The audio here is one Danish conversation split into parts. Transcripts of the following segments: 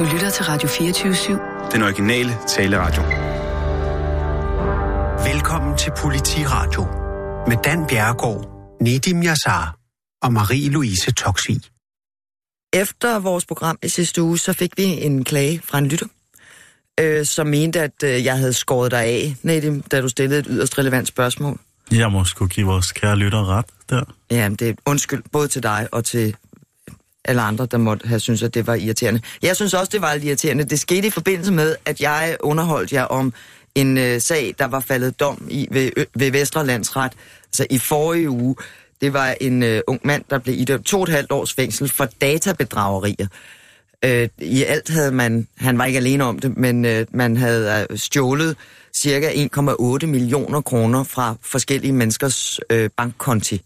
Du lytter til Radio 24-7. Den originale taleradio. Velkommen til Politiradio med Dan Bjerregaard, Nedim Yassar og Marie-Louise Toksvig. Efter vores program i sidste uge, så fik vi en klage fra en lytter, øh, som mente, at øh, jeg havde skåret dig af, Nedim, da du stillede et yderst relevant spørgsmål. Jeg må sgu give vores kære lytter ret der. Ja, det er undskyld både til dig og til alle andre, der måtte have synes, at det var irriterende. Jeg synes også, det var lidt irriterende. Det skete i forbindelse med, at jeg underholdt jer om en øh, sag, der var faldet dom i ved, ved Vestre Landsret, altså i forrige uge. Det var en øh, ung mand, der blev idømt to og et halvt års fængsel for databedragerier. Øh, I alt havde man, han var ikke alene om det, men øh, man havde øh, stjålet cirka 1,8 millioner kroner fra forskellige menneskers øh, bankkonti.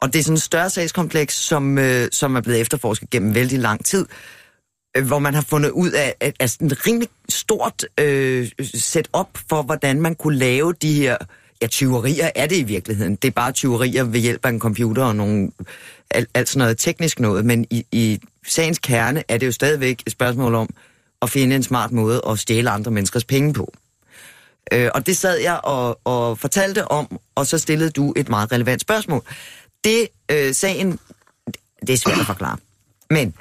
Og det er sådan en større sagskompleks, som, øh, som er blevet efterforsket gennem vældig lang tid, øh, hvor man har fundet ud af, at, at et rimelig stort øh, setup for, hvordan man kunne lave de her ja, tyverier er det i virkeligheden. Det er bare tyverier ved hjælp af en computer og nogle, alt, alt sådan noget teknisk noget, men i, i sagens kerne er det jo stadigvæk et spørgsmål om at finde en smart måde at stjæle andre menneskers penge på. Øh, og det sad jeg og, og fortalte om, og så stillede du et meget relevant spørgsmål. Det øh, sagen, det er svært at forklare. Men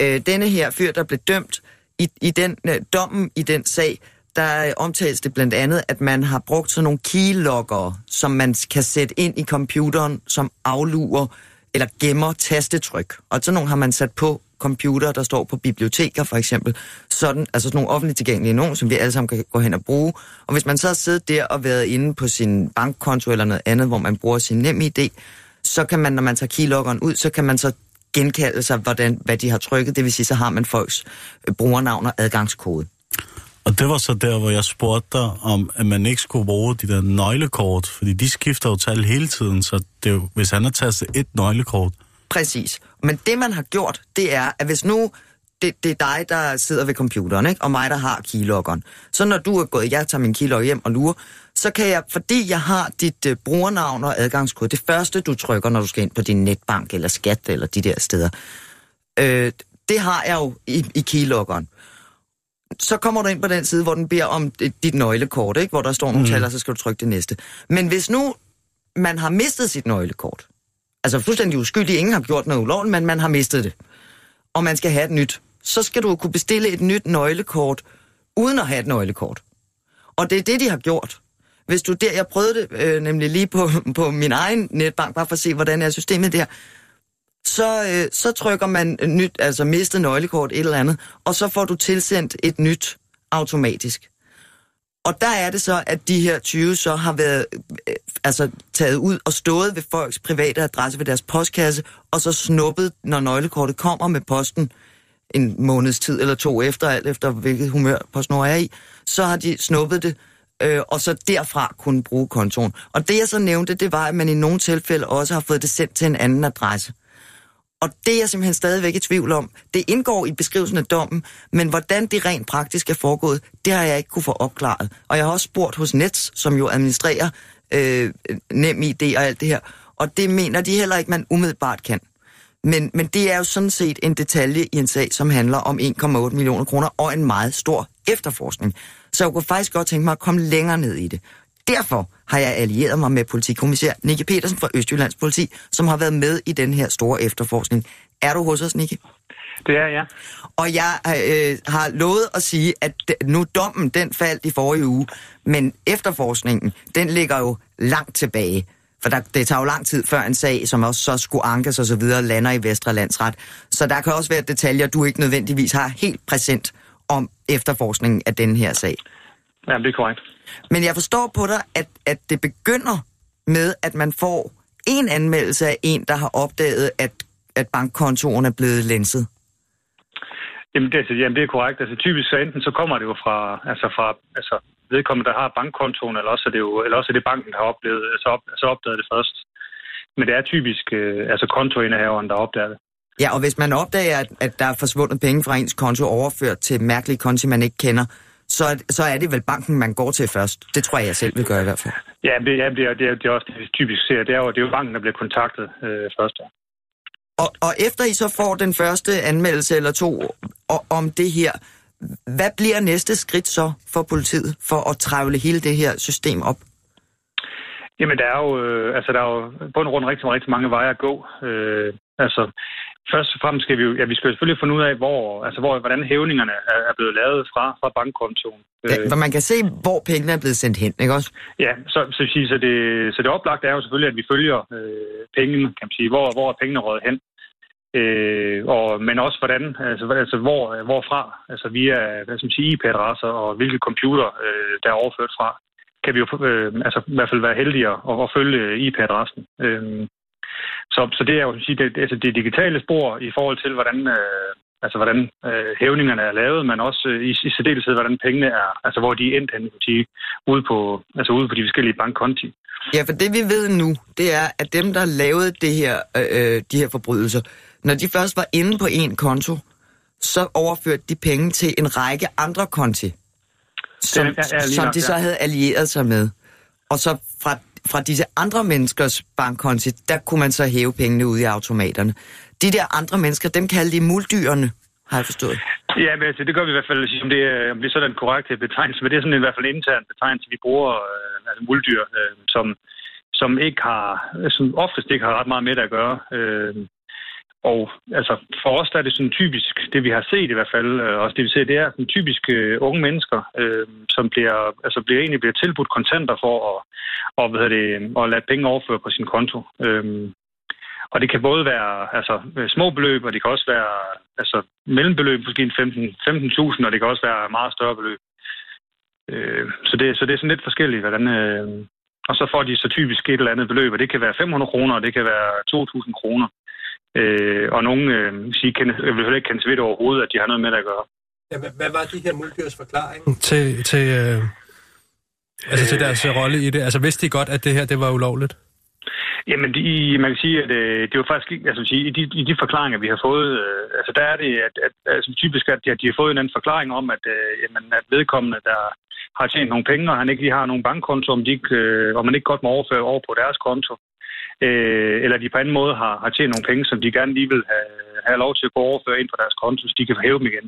øh, denne her fyr, der blev dømt i, i den øh, dommen i den sag, der øh, omtales det blandt andet, at man har brugt sådan nogle keylogger, som man kan sætte ind i computeren, som aflurer eller gemmer tastetryk. Og sådan nogle har man sat på computer, der står på biblioteker for eksempel. Sådan, altså sådan nogle offentligt tilgængelige nogen, som vi alle sammen kan gå hen og bruge. Og hvis man så har siddet der og været inde på sin bankkonto eller noget andet, hvor man bruger sin nem idé, så kan man, når man tager keyloggeren ud, så kan man så genkalde sig, hvordan, hvad de har trykket. Det vil sige, så har man folks øh, brugernavn og adgangskode. Og det var så der, hvor jeg spurgte dig, om at man ikke skulle bruge de der nøglekort, fordi de skifter jo tal hele tiden, så det er jo, hvis han har tastet et nøglekort. Præcis. Men det, man har gjort, det er, at hvis nu det, det er dig, der sidder ved computeren, ikke? og mig, der har keyloggeren. Så når du er gået, jeg tager min keylogger hjem og lurer, så kan jeg, fordi jeg har dit uh, brugernavn og adgangskode, det første, du trykker, når du skal ind på din netbank eller skat eller de der steder, øh, det har jeg jo i, i keyloggeren så kommer du ind på den side, hvor den beder om dit nøglekort, ikke? hvor der står nogle mm. tal, og så skal du trykke det næste. Men hvis nu man har mistet sit nøglekort, altså fuldstændig uskyldig, ingen har gjort noget ulovligt, men man har mistet det, og man skal have et nyt, så skal du kunne bestille et nyt nøglekort, uden at have et nøglekort. Og det er det, de har gjort. Hvis du der, jeg prøvede det øh, nemlig lige på, på min egen netbank, bare for at se, hvordan er systemet der, så, øh, så trykker man nyt, altså mistet nøglekort, et eller andet, og så får du tilsendt et nyt automatisk. Og der er det så, at de her 20 så har været øh, altså, taget ud og stået ved folks private adresse ved deres postkasse, og så snuppet, når nøglekortet kommer med posten, en måneds tid eller to efter, alt efter hvilket humør PostNord er i, så har de snuppet det, øh, og så derfra kunne bruge kontoen. Og det jeg så nævnte, det var, at man i nogle tilfælde også har fået det sendt til en anden adresse. Og det er jeg simpelthen stadigvæk i tvivl om. Det indgår i beskrivelsen af dommen, men hvordan det rent praktisk er foregået, det har jeg ikke kunne få opklaret. Og jeg har også spurgt hos Nets, som jo administrerer øh, nem idé og alt det her, og det mener de heller ikke, man umiddelbart kan. Men, men det er jo sådan set en detalje i en sag, som handler om 1,8 millioner kroner og en meget stor efterforskning. Så jeg kunne faktisk godt tænke mig at komme længere ned i det. Derfor har jeg allieret mig med politikommissær Nikke Petersen fra Østjyllands Politi, som har været med i den her store efterforskning. Er du hos os, Nikke? Det er jeg. Og jeg øh, har lovet at sige, at nu dommen, den faldt i forrige uge, men efterforskningen, den ligger jo langt tilbage. For der, det tager jo lang tid før en sag, som også så skulle ankes og så videre, lander i Vestre Landsret. Så der kan også være detaljer, du ikke nødvendigvis har helt præsent om efterforskningen af den her sag. Ja, det er korrekt. Men jeg forstår på dig, at, at det begynder med, at man får en anmeldelse af en, der har opdaget, at, at bankkontoen er blevet lænset. Jamen det, altså, jamen, det er korrekt. Altså, typisk så enten så kommer det jo fra, altså fra altså, vedkommende, der har bankkontoen, eller også er det jo eller også er det banken, der har oplevet, altså, op, altså opdaget det først. Men det er typisk øh, altså kontoindehaveren, der opdager det. Ja, og hvis man opdager, at, at der er forsvundet penge fra ens konto overført til mærkelige konti, man ikke kender, så, så er det vel banken, man går til først. Det tror jeg, jeg selv vil gøre i hvert fald. Ja, det, ja, det, er, det, er, det er også det, vi typisk ser. Det er jo, det er jo banken, der bliver kontaktet øh, først. Og, og efter I så får den første anmeldelse eller to og, om det her, hvad bliver næste skridt så for politiet for at trævle hele det her system op? Jamen, der er jo, øh, altså, der er jo på en rundt rigtig, rigtig mange veje at gå. Øh, altså, først og fremmest skal vi jo, ja, vi skal jo selvfølgelig finde ud af, hvor, altså, hvor, hvordan hævningerne er, blevet lavet fra, fra bankkontoen. Ja, for man kan se, hvor pengene er blevet sendt hen, ikke også? Ja, så, så, så, det, så det oplagte er jo selvfølgelig, at vi følger øh, pengene, kan man sige. Hvor, hvor er pengene rådet hen? Øh, og, men også hvordan, altså, altså hvor, hvorfra, altså via hvad skal man sige, IP-adresser og hvilke computer, øh, der er overført fra, kan vi jo øh, altså, i hvert fald være heldige at, at følge IP-adressen. Øh, så, så det er jo sige, det, altså det digitale spor i forhold til, hvordan, øh, altså, hvordan øh, hævningerne er lavet, men også øh, i, i særdeleshed, hvordan pengene er, altså hvor de er endt hen, sige, ude på, altså ude på de forskellige bankkonti. Ja, for det vi ved nu, det er, at dem, der lavede det her, øh, øh de her forbrydelser, når de først var inde på en konto, så overførte de penge til en række andre konti, som, er, er som de så havde allieret sig med. Og så fra fra disse andre menneskers bankkonti, der kunne man så hæve pengene ud i automaterne. De der andre mennesker, dem kalder de muldyrene, har jeg forstået. Ja, men altså, det gør vi i hvert fald, om det er, om det er sådan en korrekt øh, betegnelse, men det er sådan i hvert fald en intern betegnelse, vi bruger, øh, altså muldyr, øh, som, som ikke har, som oftest ikke har ret meget med det at gøre. Øh, og altså, for os der er det sådan typisk, det vi har set i hvert fald, øh, også det vi ser, det er sådan typisk øh, unge mennesker, øh, som bliver, altså bliver egentlig bliver tilbudt kontanter for at, og, hvad det, øh, at lade penge overføre på sin konto. Øh, og det kan både være altså, øh, små beløb, og det kan også være altså, mellembeløb, måske 15.000, 15 og det kan også være meget større beløb. Øh, så, det, så det er sådan lidt forskelligt, hvordan... Øh, og så får de så typisk et eller andet beløb, og det kan være 500 kroner, og det kan være 2.000 kroner. Øh, og nogen øh, siger, kende, jeg vil ikke kende det overhovedet, at de har noget med det at gøre. Ja, hvad, hvad var de her muldyrs forklaring til, til, øh, altså til deres øh, rolle i det? Altså vidste de godt, at det her det var ulovligt? Jamen, de, man kan sige, at øh, det er jo faktisk ikke, altså sige, i de, i de forklaringer, vi har fået, øh, altså der er det, at, at altså, typisk, at de, at de har fået en anden forklaring om, at, øh, jamen, at vedkommende, der har tjent nogle penge, og han ikke lige har nogen bankkonto, om, de ikke, øh, om man ikke godt må overføre over på deres konto, øh, eller de på anden måde har, har tjent nogle penge, som de gerne lige vil have, have lov til at gå overføre ind på deres konto, så de kan hæve dem igen.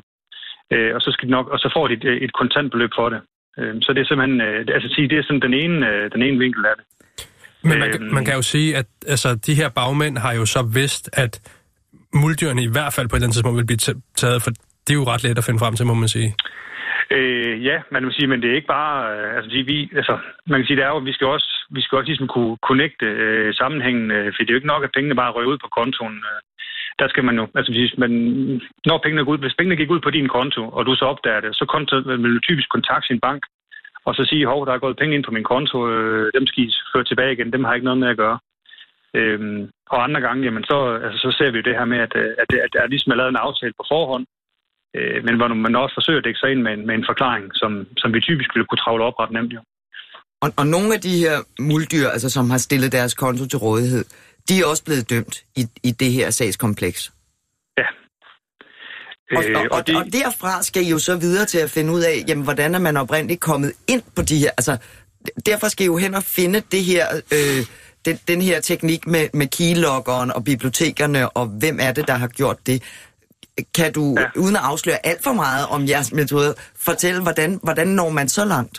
Øh, og, så skal de nok, og så får de et, et kontantbeløb for det. Øh, så det er simpelthen, øh, altså sige, det er sådan den ene, øh, den ene vinkel af det. Men man, øh, man kan jo sige, at altså, de her bagmænd har jo så vidst, at muldyrene i hvert fald på et eller andet tidspunkt vil blive taget, for det er jo ret let at finde frem til, må man sige. Øh, ja, man vil sige, men det er ikke bare... Øh, altså, vi, altså, man kan sige, det er jo, at vi skal også, vi skal også ligesom kunne connecte øh, sammenhængen, øh, for det er jo ikke nok, at pengene bare røger ud på kontoen. Øh, der skal man jo, altså hvis, man, når pengene går ud, hvis pengene gik ud på din konto, og du så opdager det, så konto, vil du typisk kontakte sin bank, og så sige, hov, der er gået penge ind på min konto, øh, dem skal I føre tilbage igen, dem har ikke noget med at gøre. Øhm, og andre gange, jamen så, altså, så ser vi jo det her med, at, at, at, at der ligesom er lavet en aftale på forhånd, øh, men hvor man også forsøger at dække sig ind med en, med en forklaring, som, som vi typisk ville kunne travle op ret nemt jo. Og, og nogle af de her muldyr, altså, som har stillet deres konto til rådighed, de er også blevet dømt i, i det her sagskompleks. Ja. Og, og, øh, og, og, det... og derfra skal I jo så videre til at finde ud af, jamen, hvordan er man oprindeligt kommet ind på de her... Altså, derfor skal I jo hen og finde det her, øh, den, den her teknik med, med keyloggeren og bibliotekerne, og hvem er det, der har gjort det. Kan du, ja. uden at afsløre alt for meget om jeres metode, fortælle, hvordan, hvordan når man så langt?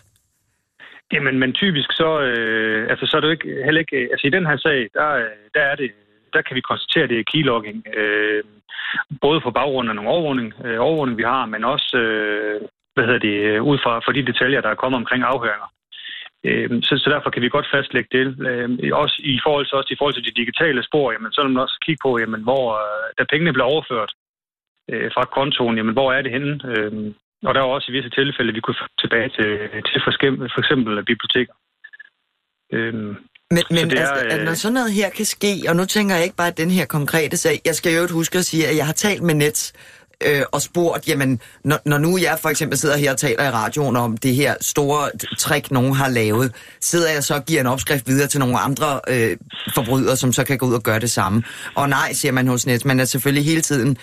Jamen, men typisk så, øh, altså, så er det jo ikke, heller ikke, altså i den her sag, der, der er det, der kan vi konstatere, at det er keylogging, øh, både på baggrund af nogle overvågning, øh, overvågning, vi har, men også, øh, hvad hedder det, ud fra for de detaljer, der er kommet omkring afhøringer. Øh, så, så derfor kan vi godt fastlægge det. Øh, også i forhold til, også i forhold til de digitale spor, jamen, så er man også kigge på, jamen, hvor, øh, da pengene bliver overført, øh, fra kontoen, jamen hvor er det henne? Øh, og der er også i visse tilfælde, vi kunne tilbage til, til for, eksempel, for eksempel biblioteker. Øh, men, men det er, altså, at når sådan noget her kan ske, og nu tænker jeg ikke bare at den her konkrete sag, jeg skal jo huske at sige, at jeg har talt med Nets, øh, og spurgt, jamen, når, når nu jeg for eksempel sidder her og taler i radioen om det her store trick, nogen har lavet, sidder jeg så og giver en opskrift videre til nogle andre øh, forbrydere, som så kan gå ud og gøre det samme. Og nej, siger man hos Nets, man er selvfølgelig hele tiden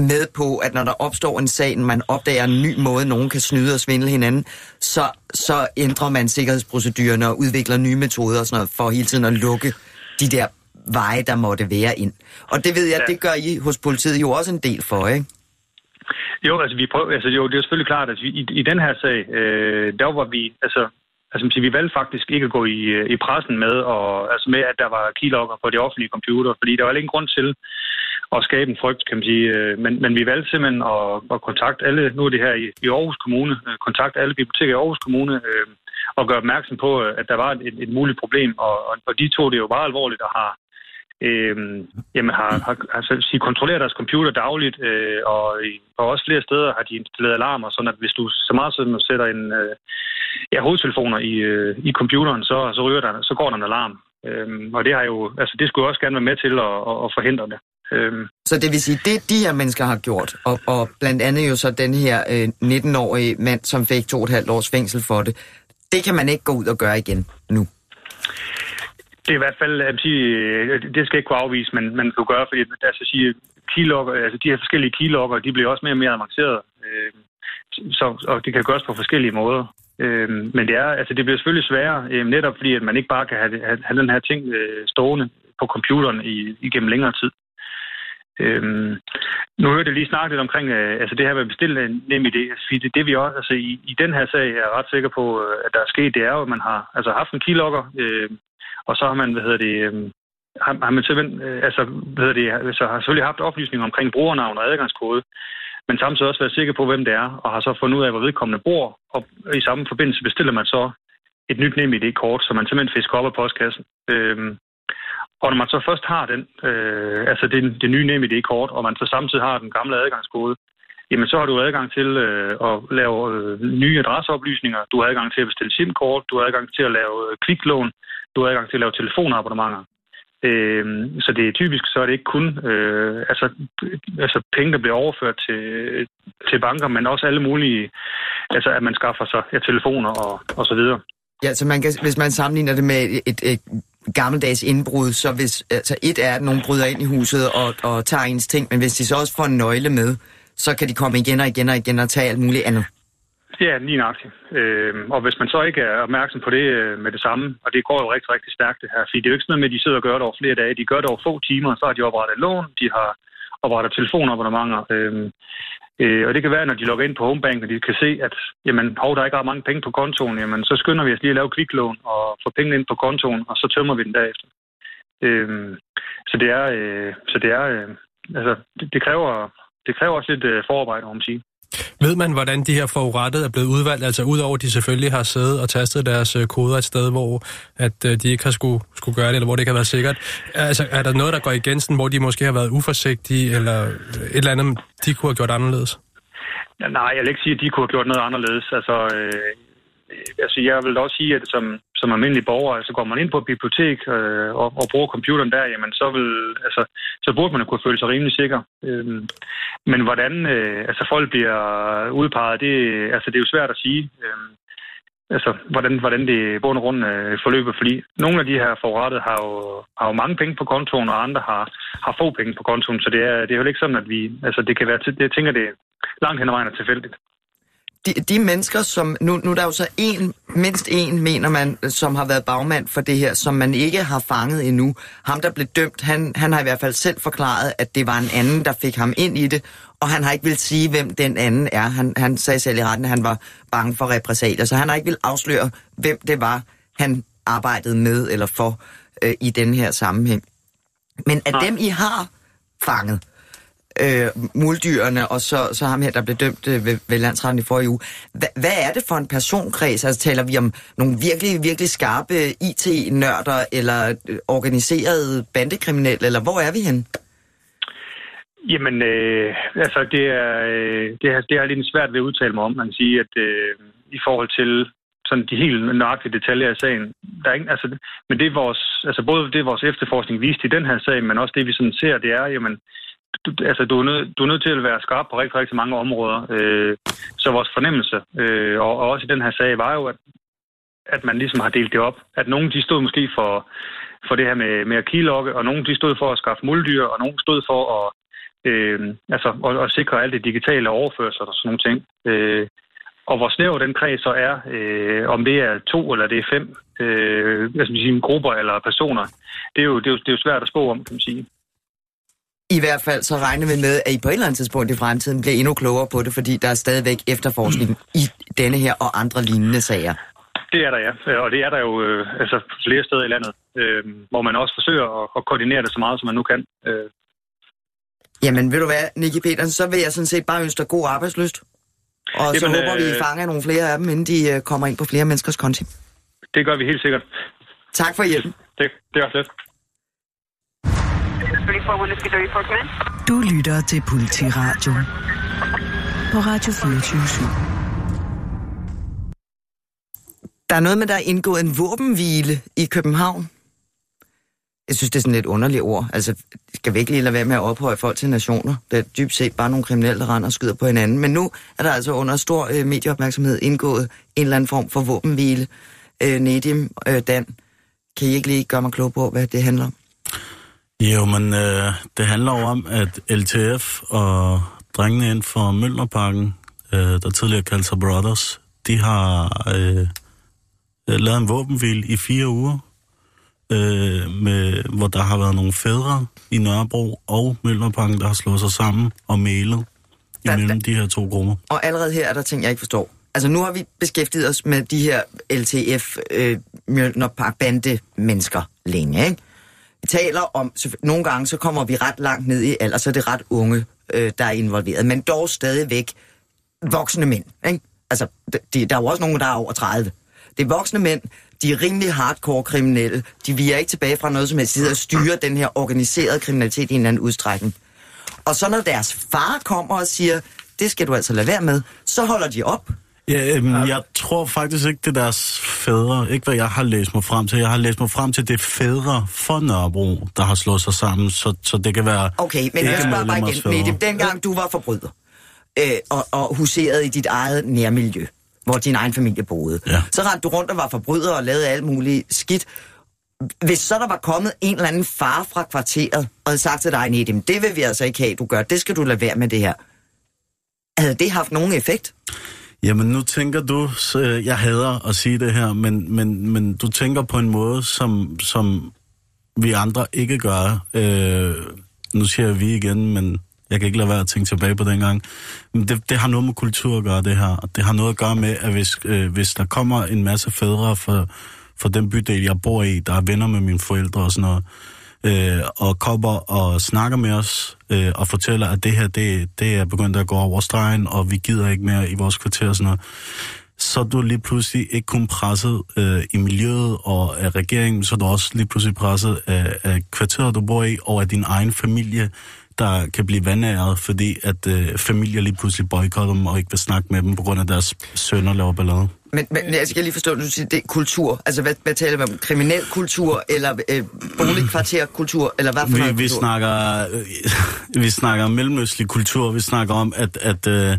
med på, at når der opstår en sag, man opdager en ny måde, nogen kan snyde og svindle hinanden, så, så ændrer man sikkerhedsprocedurerne og udvikler nye metoder og sådan noget, for hele tiden at lukke de der veje, der måtte være ind. Og det ved jeg, ja. det gør I hos politiet jo også en del for, ikke? Jo, altså, vi prøver, altså jo, det er selvfølgelig klart, at vi, i, i den her sag, øh, der var vi, altså, altså vi valgte faktisk ikke at gå i, i pressen med, og, altså med, at der var keylogger på de offentlige computer, fordi der var ingen grund til at skabe en frygt, kan man sige. Øh, men, men vi valgte simpelthen at, at kontakte alle, nu er det her i, i Aarhus Kommune, øh, kontakte alle biblioteker i Aarhus Kommune, øh, og gøre opmærksom på, øh, at der var et, et muligt problem, og, og de to det jo meget alvorligt og har øh, jamen har, har altså, sige, kontrollerer deres computer dagligt, øh, og, og også flere steder har de installeret alarmer, sådan at hvis du så meget som sætter en øh, ja, hovedtelefoner i, øh, i computeren, så, så, ryger der, så går der en alarm. Øhm, og det har jo, altså det skulle også gerne være med til at, at, at forhindre det. Øhm. Så det vil sige, det de her mennesker har gjort, og, og blandt andet jo så den her øh, 19-årige mand, som fik to og et halvt års fængsel for det, det kan man ikke gå ud og gøre igen nu. Det er i hvert fald, at sige, øh, det skal ikke kunne afvise, men man kan gøre, fordi altså, sige, keylogger, altså de her forskellige keylogger, de bliver også mere og mere avancerede. Øh, så, og det kan gøres på forskellige måder. Øh, men det er, altså det bliver selvfølgelig sværere, øh, netop fordi, at man ikke bare kan have, have, have den her ting øh, stående på computeren i, igennem længere tid. Øhm, nu hørte jeg lige snakke lidt omkring øh, altså det her med at bestille en nem idé. Altså, det, det vi også, altså i, i den her sag er jeg ret sikker på, øh, at der er sket, det er jo, at man har altså haft en keylogger, øh, og så har man, hvad hedder det, øh, har, har man simpelthen, øh, altså, hvad hedder det, altså, har selvfølgelig haft oplysninger omkring brugernavn og adgangskode, men samtidig også været sikker på, hvem det er, og har så fundet ud af, hvor vedkommende bor, og i samme forbindelse bestiller man så et nyt NemID-kort, som man simpelthen fisker op af postkassen. Øhm, og når man så først har den, øh, altså det, det nye NemID-kort, og man så samtidig har den gamle adgangskode, jamen så har du adgang til øh, at lave øh, nye adresseoplysninger, du har adgang til at bestille SIM-kort, du har adgang til at lave øh, kviklån, du har adgang til at lave telefonabonnementer. Øh, så det er typisk, så er det ikke kun øh, altså, altså penge, der bliver overført til, til banker, men også alle mulige, altså at man skaffer sig ja, telefoner og, og så videre. Ja, så man kan, hvis man sammenligner det med et, et, et gammeldags indbrud, så hvis altså et er, at nogen bryder ind i huset og, og tager ens ting, men hvis de så også får en nøgle med, så kan de komme igen og igen og igen og tage alt muligt andet. Ja, lige nøjagtigt. Øh, og hvis man så ikke er opmærksom på det øh, med det samme, og det går jo rigtig, rigtig stærkt det her, fordi det er jo ikke sådan noget med, at de sidder og gør det over flere dage. De gør det over få timer, så har de oprettet lån, de har oprettet telefonabonnementer. Øh, øh, og det kan være, når de logger ind på homebanken, og de kan se, at jamen, hov, der er ikke ret mange penge på kontoen, jamen, så skynder vi os lige at lave kviklån og få pengene ind på kontoen, og så tømmer vi den derefter. Øh, så det er, øh, så det er, øh, altså, det, det kræver, det kræver også lidt øh, forarbejde, om man sige. Ved man, hvordan de her forurettede er blevet udvalgt? Altså udover at de selvfølgelig har siddet og tastet deres øh, koder et sted, hvor at øh, de ikke har skulle, skulle gøre det, eller hvor det ikke har været sikkert. Altså er der noget, der går igen, sådan, hvor de måske har været uforsigtige, eller et eller andet, de kunne have gjort anderledes? Ja, nej, jeg vil ikke sige, at de kunne have gjort noget anderledes. Altså, øh, altså jeg vil også sige, at som, som almindelig borger, altså går man ind på et bibliotek øh, og, og bruger computeren der, jamen så, vil, altså, så burde man kunne føle sig rimelig sikker. Øh, men hvordan øh, altså folk bliver udpeget, det, altså, det er jo svært at sige. Øh, altså, hvordan, hvordan det bund og rundt øh, forløber, fordi nogle af de her forrettet har jo, har jo mange penge på kontoen, og andre har, har få penge på kontoen, så det er, det er jo ikke sådan, at vi, altså det kan være, det, jeg tænker, det langt hen ad vejen er tilfældigt de, de mennesker, som... Nu, nu er der jo så en, mindst en, mener man, som har været bagmand for det her, som man ikke har fanget endnu. Ham, der blev dømt, han, han har i hvert fald selv forklaret, at det var en anden, der fik ham ind i det, og han har ikke vil sige, hvem den anden er. Han, han sagde selv i retten, at han var bange for repressalier, så han har ikke vil afsløre, hvem det var, han arbejdede med eller for øh, i den her sammenhæng. Men af dem, I har fanget, øh, muldyrene, og så, så ham her, der blev dømt øh, ved, ved landsretten i forrige uge. Hva, hvad er det for en personkreds? Altså taler vi om nogle virkelig, virkelig skarpe IT-nørder, eller øh, organiserede bandekriminelle, eller hvor er vi hen? Jamen, øh, altså det er, øh, det, er, det er lidt svært ved at udtale mig om. Man kan sige, at øh, i forhold til sådan de helt nøjagtige detaljer i sagen. Der er ikke, altså, men det er vores, altså både det vores efterforskning viste i den her sag, men også det vi sådan ser, det er, jamen, du, altså, du, er nød, du er nødt til at være skarp på rigtig, rigtig mange områder. Øh, så vores fornemmelse, øh, og, og også i den her sag, var jo, at, at man ligesom har delt det op. At nogen de stod måske for, for det her med, med at kilokke, og nogen de stod for at skaffe muldyr, og nogen stod for at, øh, altså, at, at sikre alt det digitale overførsel og sådan nogle ting. Øh, Og hvor snæver den kreds så er, øh, om det er to eller det er fem øh, altså, sige, grupper eller personer, det er, jo, det, er jo, det er jo svært at spå om, kan man sige. I hvert fald så regner vi med, at I på et eller andet tidspunkt i fremtiden bliver endnu klogere på det, fordi der er stadigvæk efterforskning i denne her og andre lignende sager. Det er der, ja. Og det er der jo øh, altså flere steder i landet, øh, hvor man også forsøger at, at koordinere det så meget, som man nu kan. Øh. Jamen, ved du hvad, Nicky Petersen, så vil jeg sådan set bare ønske dig god arbejdsløst. Og Jamen, så håber øh, vi, I fanger nogle flere af dem, inden de øh, kommer ind på flere menneskers konti. Det gør vi helt sikkert. Tak for hjælpen. Det, det også lidt. Du lytter til Politiradio på Radio 24 Der er noget med, der er indgået en våbenhvile i København. Jeg synes, det er sådan lidt underligt ord. Altså, skal vi ikke lige lade være med at ophøje folk til nationer? Det er dybt set bare nogle kriminelle, der render og skyder på hinanden. Men nu er der altså under stor øh, medieopmærksomhed indgået en eller anden form for våbenhvile. Øh, Nedim, øh, Dan, kan I ikke lige gøre mig klog på, hvad det handler om? Jo, men øh, det handler jo om, at LTF og drengene inden for Møllerparken, øh, der tidligere kaldte sig Brothers, de har øh, lavet en våbenhvil i fire uger, øh, med, hvor der har været nogle fædre i Nørrebro og Møllerparken, der har slået sig sammen og mailet imellem de her to grupper. Og allerede her er der ting, jeg ikke forstår. Altså nu har vi beskæftiget os med de her LTF, øh, Mjølnerpark, bande mennesker længe, ikke? Taler om, nogle gange så kommer vi ret langt ned i alder, så er det ret unge, øh, der er involveret, men dog stadigvæk voksne mænd, ikke? Altså, de, der er jo også nogen, der er over 30. Det er voksne mænd, de er rimelig hardcore kriminelle. De viger ikke tilbage fra noget som helst de sidder og styre den her organiserede kriminalitet i en eller anden udstrækning. Og så når deres far kommer og siger, det skal du altså lade være med, så holder de op. Ja, øhm, jeg tror faktisk ikke, det er deres fædre. Ikke hvad jeg har læst mig frem til. Jeg har læst mig frem til, det er fædre for Nørrebro, der har slået sig sammen. Så, så det kan være... Okay, men jeg spørger bare igen. Nedim, dengang du var forbryder øh, og, og huserede i dit eget nærmiljø, hvor din egen familie boede, ja. så rendte du rundt og var forbryder og lavede alt muligt skidt. Hvis så der var kommet en eller anden far fra kvarteret og havde sagt til dig, Nedim, det vil vi altså ikke have, du gør. Det skal du lade være med det her. Havde det haft nogen effekt? Jamen, nu tænker du, øh, jeg hader at sige det her, men, men, men du tænker på en måde, som, som vi andre ikke gør. Øh, nu siger jeg vi igen, men jeg kan ikke lade være at tænke tilbage på dengang. Men det, det har noget med kultur at gøre, det her. Det har noget at gøre med, at hvis, øh, hvis der kommer en masse fædre fra, for den bydel, jeg bor i, der er venner med mine forældre og sådan noget, øh, Øh, og kommer og snakker med os øh, og fortæller, at det her, det, det er begyndt at gå over stregen, og vi gider ikke mere i vores kvarter og sådan noget, så er du lige pludselig ikke kun presset øh, i miljøet og af regeringen, så er du også lige pludselig presset af, af kvarteret, du bor i, og af din egen familie, der kan blive vandæret, fordi at øh, familier lige pludselig boykotter dem og ikke vil snakke med dem på grund af deres sønner laver ballade. Men, men jeg skal lige forstå, du siger, det er kultur. Altså, hvad, hvad taler vi om? Kriminel kultur, eller øh, boligkvarterkultur, eller hvad for vi, noget vi kultur? snakker, øh, vi snakker mellemøstlig kultur. Vi snakker om, at, at, øh,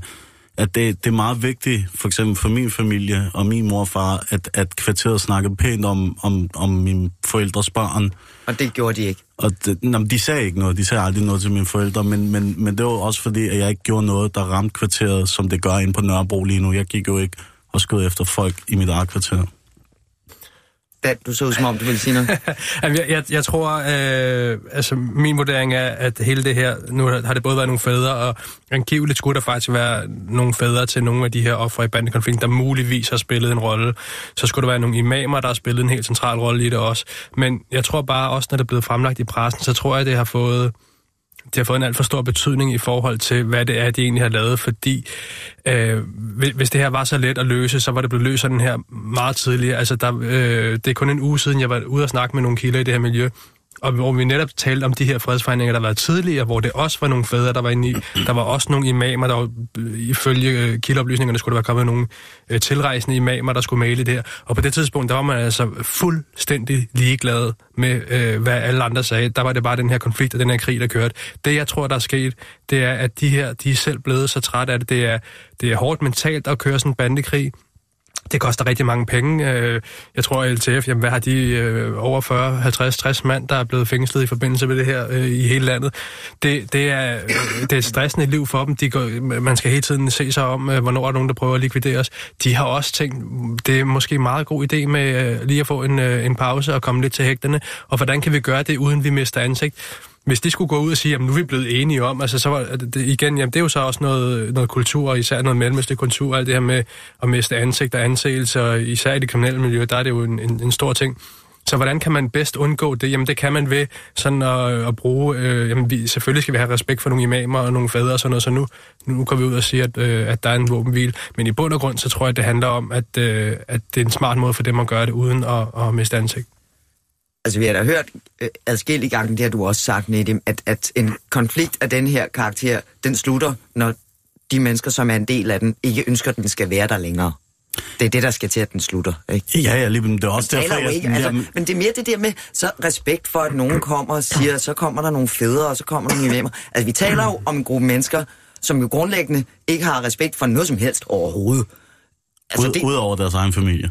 at det, det er meget vigtigt, for eksempel for min familie og min mor og far, at, at kvarteret snakkede pænt om, om, om mine forældres børn. Og det gjorde de ikke? Og det, jamen, de sagde ikke noget. De sagde aldrig noget til mine forældre, men, men, men det var også fordi, at jeg ikke gjorde noget, der ramte kvarteret, som det gør inde på Nørrebro lige nu. Jeg gik jo ikke og skød efter folk i mit eget kvarter. Dan, du så ud som om, du ville sige noget. jeg, jeg, jeg tror, øh, altså min vurdering er, at hele det her, nu har det både været nogle fædre, og angiveligt skulle der faktisk være nogle fædre til nogle af de her ofre i bandekonflikten, der muligvis har spillet en rolle. Så skulle der være nogle imamer, der har spillet en helt central rolle i det også. Men jeg tror bare også, når det er blevet fremlagt i pressen, så tror jeg, det har fået det har fået en alt for stor betydning i forhold til, hvad det er, de egentlig har lavet, fordi øh, hvis det her var så let at løse, så var det blevet løst sådan her meget tidligere. Altså, der, øh, det er kun en uge siden, jeg var ude og snakke med nogle kilder i det her miljø, og hvor vi netop talte om de her fredsforhandlinger, der var tidligere, hvor det også var nogle fædre, der var inde i. Der var også nogle imamer, der var, øh, ifølge øh, kildeoplysningerne skulle der være kommet nogle øh, tilrejsende imamer, der skulle male det her. Og på det tidspunkt, der var man altså fuldstændig ligeglad med, øh, hvad alle andre sagde. Der var det bare den her konflikt og den her krig, der kørte. Det, jeg tror, der er sket, det er, at de her, de er selv blevet så trætte af det. Det er, det er hårdt mentalt at køre sådan en bandekrig det koster rigtig mange penge. Øh, jeg tror, at LTF, jamen, hvad har de øh, over 40, 50, 60 mand, der er blevet fængslet i forbindelse med det her øh, i hele landet. Det, det, er, det er et stressende liv for dem. De går, man skal hele tiden se sig om, hvornår er nogen, der prøver at likvidere os. De har også tænkt, det er måske en meget god idé med lige at få en, en pause og komme lidt til hægterne. Og hvordan kan vi gøre det, uden vi mister ansigt? Hvis de skulle gå ud og sige, at nu er vi blevet enige om, altså så var det, igen, jamen det er jo så også noget, noget kultur, især noget mellemøstlig kultur, alt det her med at miste ansigt og anseelse, og især i det kriminelle miljø, der er det jo en, en, en stor ting. Så hvordan kan man bedst undgå det? Jamen det kan man ved sådan at, at bruge, øh, jamen vi, selvfølgelig skal vi have respekt for nogle imamer og nogle fædre og sådan noget, så nu, nu går vi ud og siger, at, øh, at der er en våbenhvil. Men i bund og grund, så tror jeg, at det handler om, at, øh, at det er en smart måde for dem at gøre det, uden at, at miste ansigt. Altså, vi har da hørt øh, adskillige gange, det har du også sagt, Nedim, at, at en konflikt af den her karakter, den slutter, når de mennesker, som er en del af den, ikke ønsker, at den skal være der længere. Det er det, der skal til, at den slutter, ikke? Ja, ja, lige, men det er også derfor, jeg... Ikke, altså, jamen... Men det er mere det der med så respekt for, at nogen kommer og siger, så kommer der nogle fædre, og så kommer der nogle imamer. Altså, vi taler jo om en gruppe mennesker, som jo grundlæggende ikke har respekt for noget som helst overhovedet. Altså, Ud, det... Udover deres egen familie.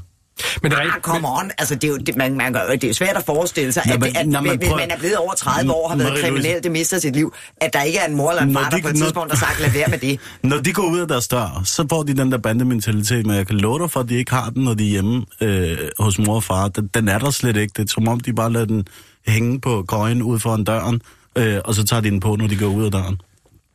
Men det er ah, come on. Altså, det er jo, det, man, man gør, det er svært at forestille sig, ja, men, at, at når man, hvis man er blevet over 30 år og har været kriminel, det mister sit liv, at der ikke er en mor eller en far, der på et når, tidspunkt har sagt, lad være med det. Når de går ud af deres dør, så får de den der bandementalitet, men jeg kan love dig for, at de ikke har den, når de er hjemme øh, hos mor og far. Den, den er der slet ikke. Det er som om, de bare lader den hænge på køjen ud foran døren, øh, og så tager de den på, når de går ud af døren.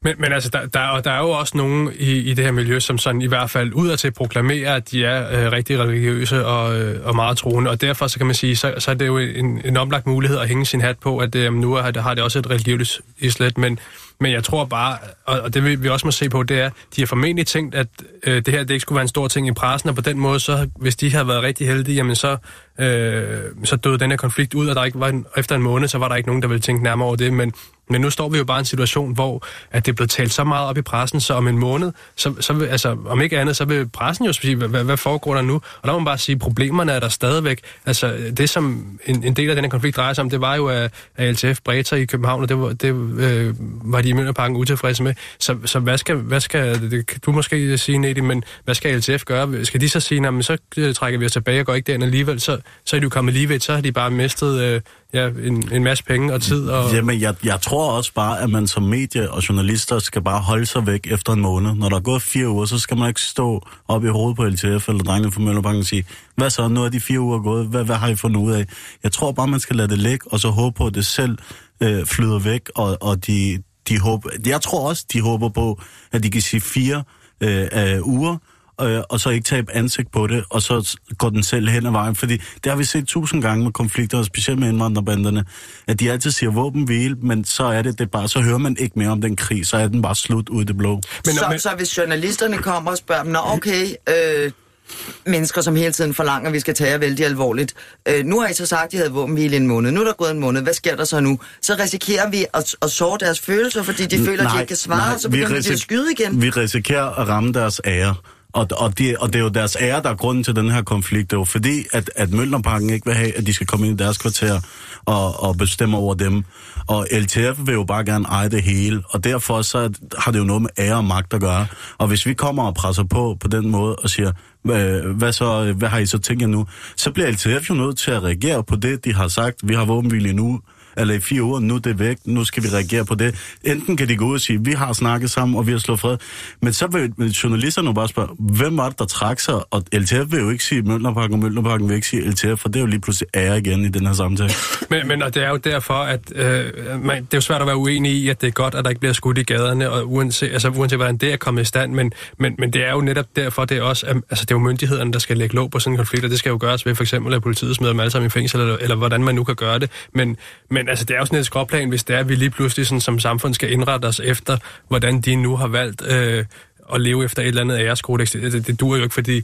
Men, men altså, der, der, der er jo også nogen i, i det her miljø, som sådan i hvert fald udadtil proklamerer, at de er øh, rigtig religiøse og, øh, og meget troende, og derfor så kan man sige, så, så er det jo en, en omlagt mulighed at hænge sin hat på, at øh, nu har har det også et religiøst islet, men, men jeg tror bare, og, og det vi, vi også må se på, det er, de har formentlig tænkt, at øh, det her det ikke skulle være en stor ting i pressen, og på den måde, så hvis de havde været rigtig heldige, jamen så, øh, så døde den her konflikt ud, og der ikke var en, efter en måned, så var der ikke nogen, der ville tænke nærmere over det, men men nu står vi jo bare i en situation, hvor at det er blevet talt så meget op i pressen, så om en måned, så, så vil, altså, om ikke andet, så vil pressen jo sige, hvad, hvad foregår der nu? Og der må man bare sige, problemerne er der stadigvæk. Altså, det som en, en del af den her konflikt drejer sig om, det var jo, at, LTF bredte sig i København, og det var, det, øh, var de i Møllerparken utilfredse med. Så, så hvad skal, hvad skal det, du måske sige, Nedi, men hvad skal LTF gøre? Skal de så sige, at så øh, trækker vi os tilbage og går ikke derind alligevel, så, så er de jo kommet lige ved, så har de bare mistet øh, ja, en, en masse penge og tid. Og... Jamen, jeg, jeg tror også bare, at man som medie og journalister skal bare holde sig væk efter en måned. Når der er gået fire uger, så skal man ikke stå op i hovedet på LTF eller drengene fra Møllerbanken og sige, hvad så, nu er de fire uger gået, hvad, hvad har I fundet ud af? Jeg tror bare, man skal lade det ligge, og så håbe på, at det selv øh, flyder væk, og, og de, de håber, jeg tror også, de håber på, at de kan sige fire øh, øh, uger, øh, og så ikke tabe ansigt på det, og så går den selv hen ad vejen. Fordi det har vi set tusind gange med konflikter, og specielt med indvandrerbanderne, at de altid siger våbenhvile, men så er det, det bare, så hører man ikke mere om den krig, så er den bare slut ud i det blå. Men, så, men... så hvis journalisterne kommer og spørger, nå okay, øh, mennesker, som hele tiden forlanger, at vi skal tage jer vældig alvorligt. Øh, nu har I så sagt, at I havde våbenhvile en måned. Nu er der gået en måned. Hvad sker der så nu? Så risikerer vi at, at sove deres følelser, fordi de føler, nej, at de ikke kan svare, nej, så begynder de at skyde igen. Vi risikerer at ramme deres ære. Og, og, det, og det er jo deres ære, der er grunden til den her konflikt. Det er jo fordi, at, at Møllerparken ikke vil have, at de skal komme ind i deres kvarter og, og bestemme over dem. Og LTF vil jo bare gerne eje det hele, og derfor så har det jo noget med ære og magt at gøre. Og hvis vi kommer og presser på på den måde og siger, hvad, så, hvad har I så tænkt jer nu? Så bliver LTF jo nødt til at reagere på det, de har sagt. Vi har våbenvilje nu, eller i fire uger, nu er det væk, nu skal vi reagere på det. Enten kan de gå ud og sige, vi har snakket sammen, og vi har slået fred. Men så vil journalisterne bare spørge, hvem var det, der trak sig? Og LTF vil jo ikke sige Møllerparken, og Møllerparken vil ikke sige LTF, for det er jo lige pludselig ære igen i den her samtale. Men, men og det er jo derfor, at øh, man, det er jo svært at være uenig i, at det er godt, at der ikke bliver skudt i gaderne, og uanset, altså, uanset hvordan det er kommet i stand, men, men, men det er jo netop derfor, det er også, altså det er jo myndighederne, der skal lægge låg på sådan en konflikt, og det skal jo gøres ved for eksempel, at politiet smider dem alle sammen i fængsel, eller, eller hvordan man nu kan gøre det. Men, men men altså, det er jo sådan et skråplan, hvis det er, at vi lige pludselig sådan, som samfund skal indrette os efter, hvordan de nu har valgt øh, at leve efter et eller andet æreskodex. Det, det, det duer jo ikke, fordi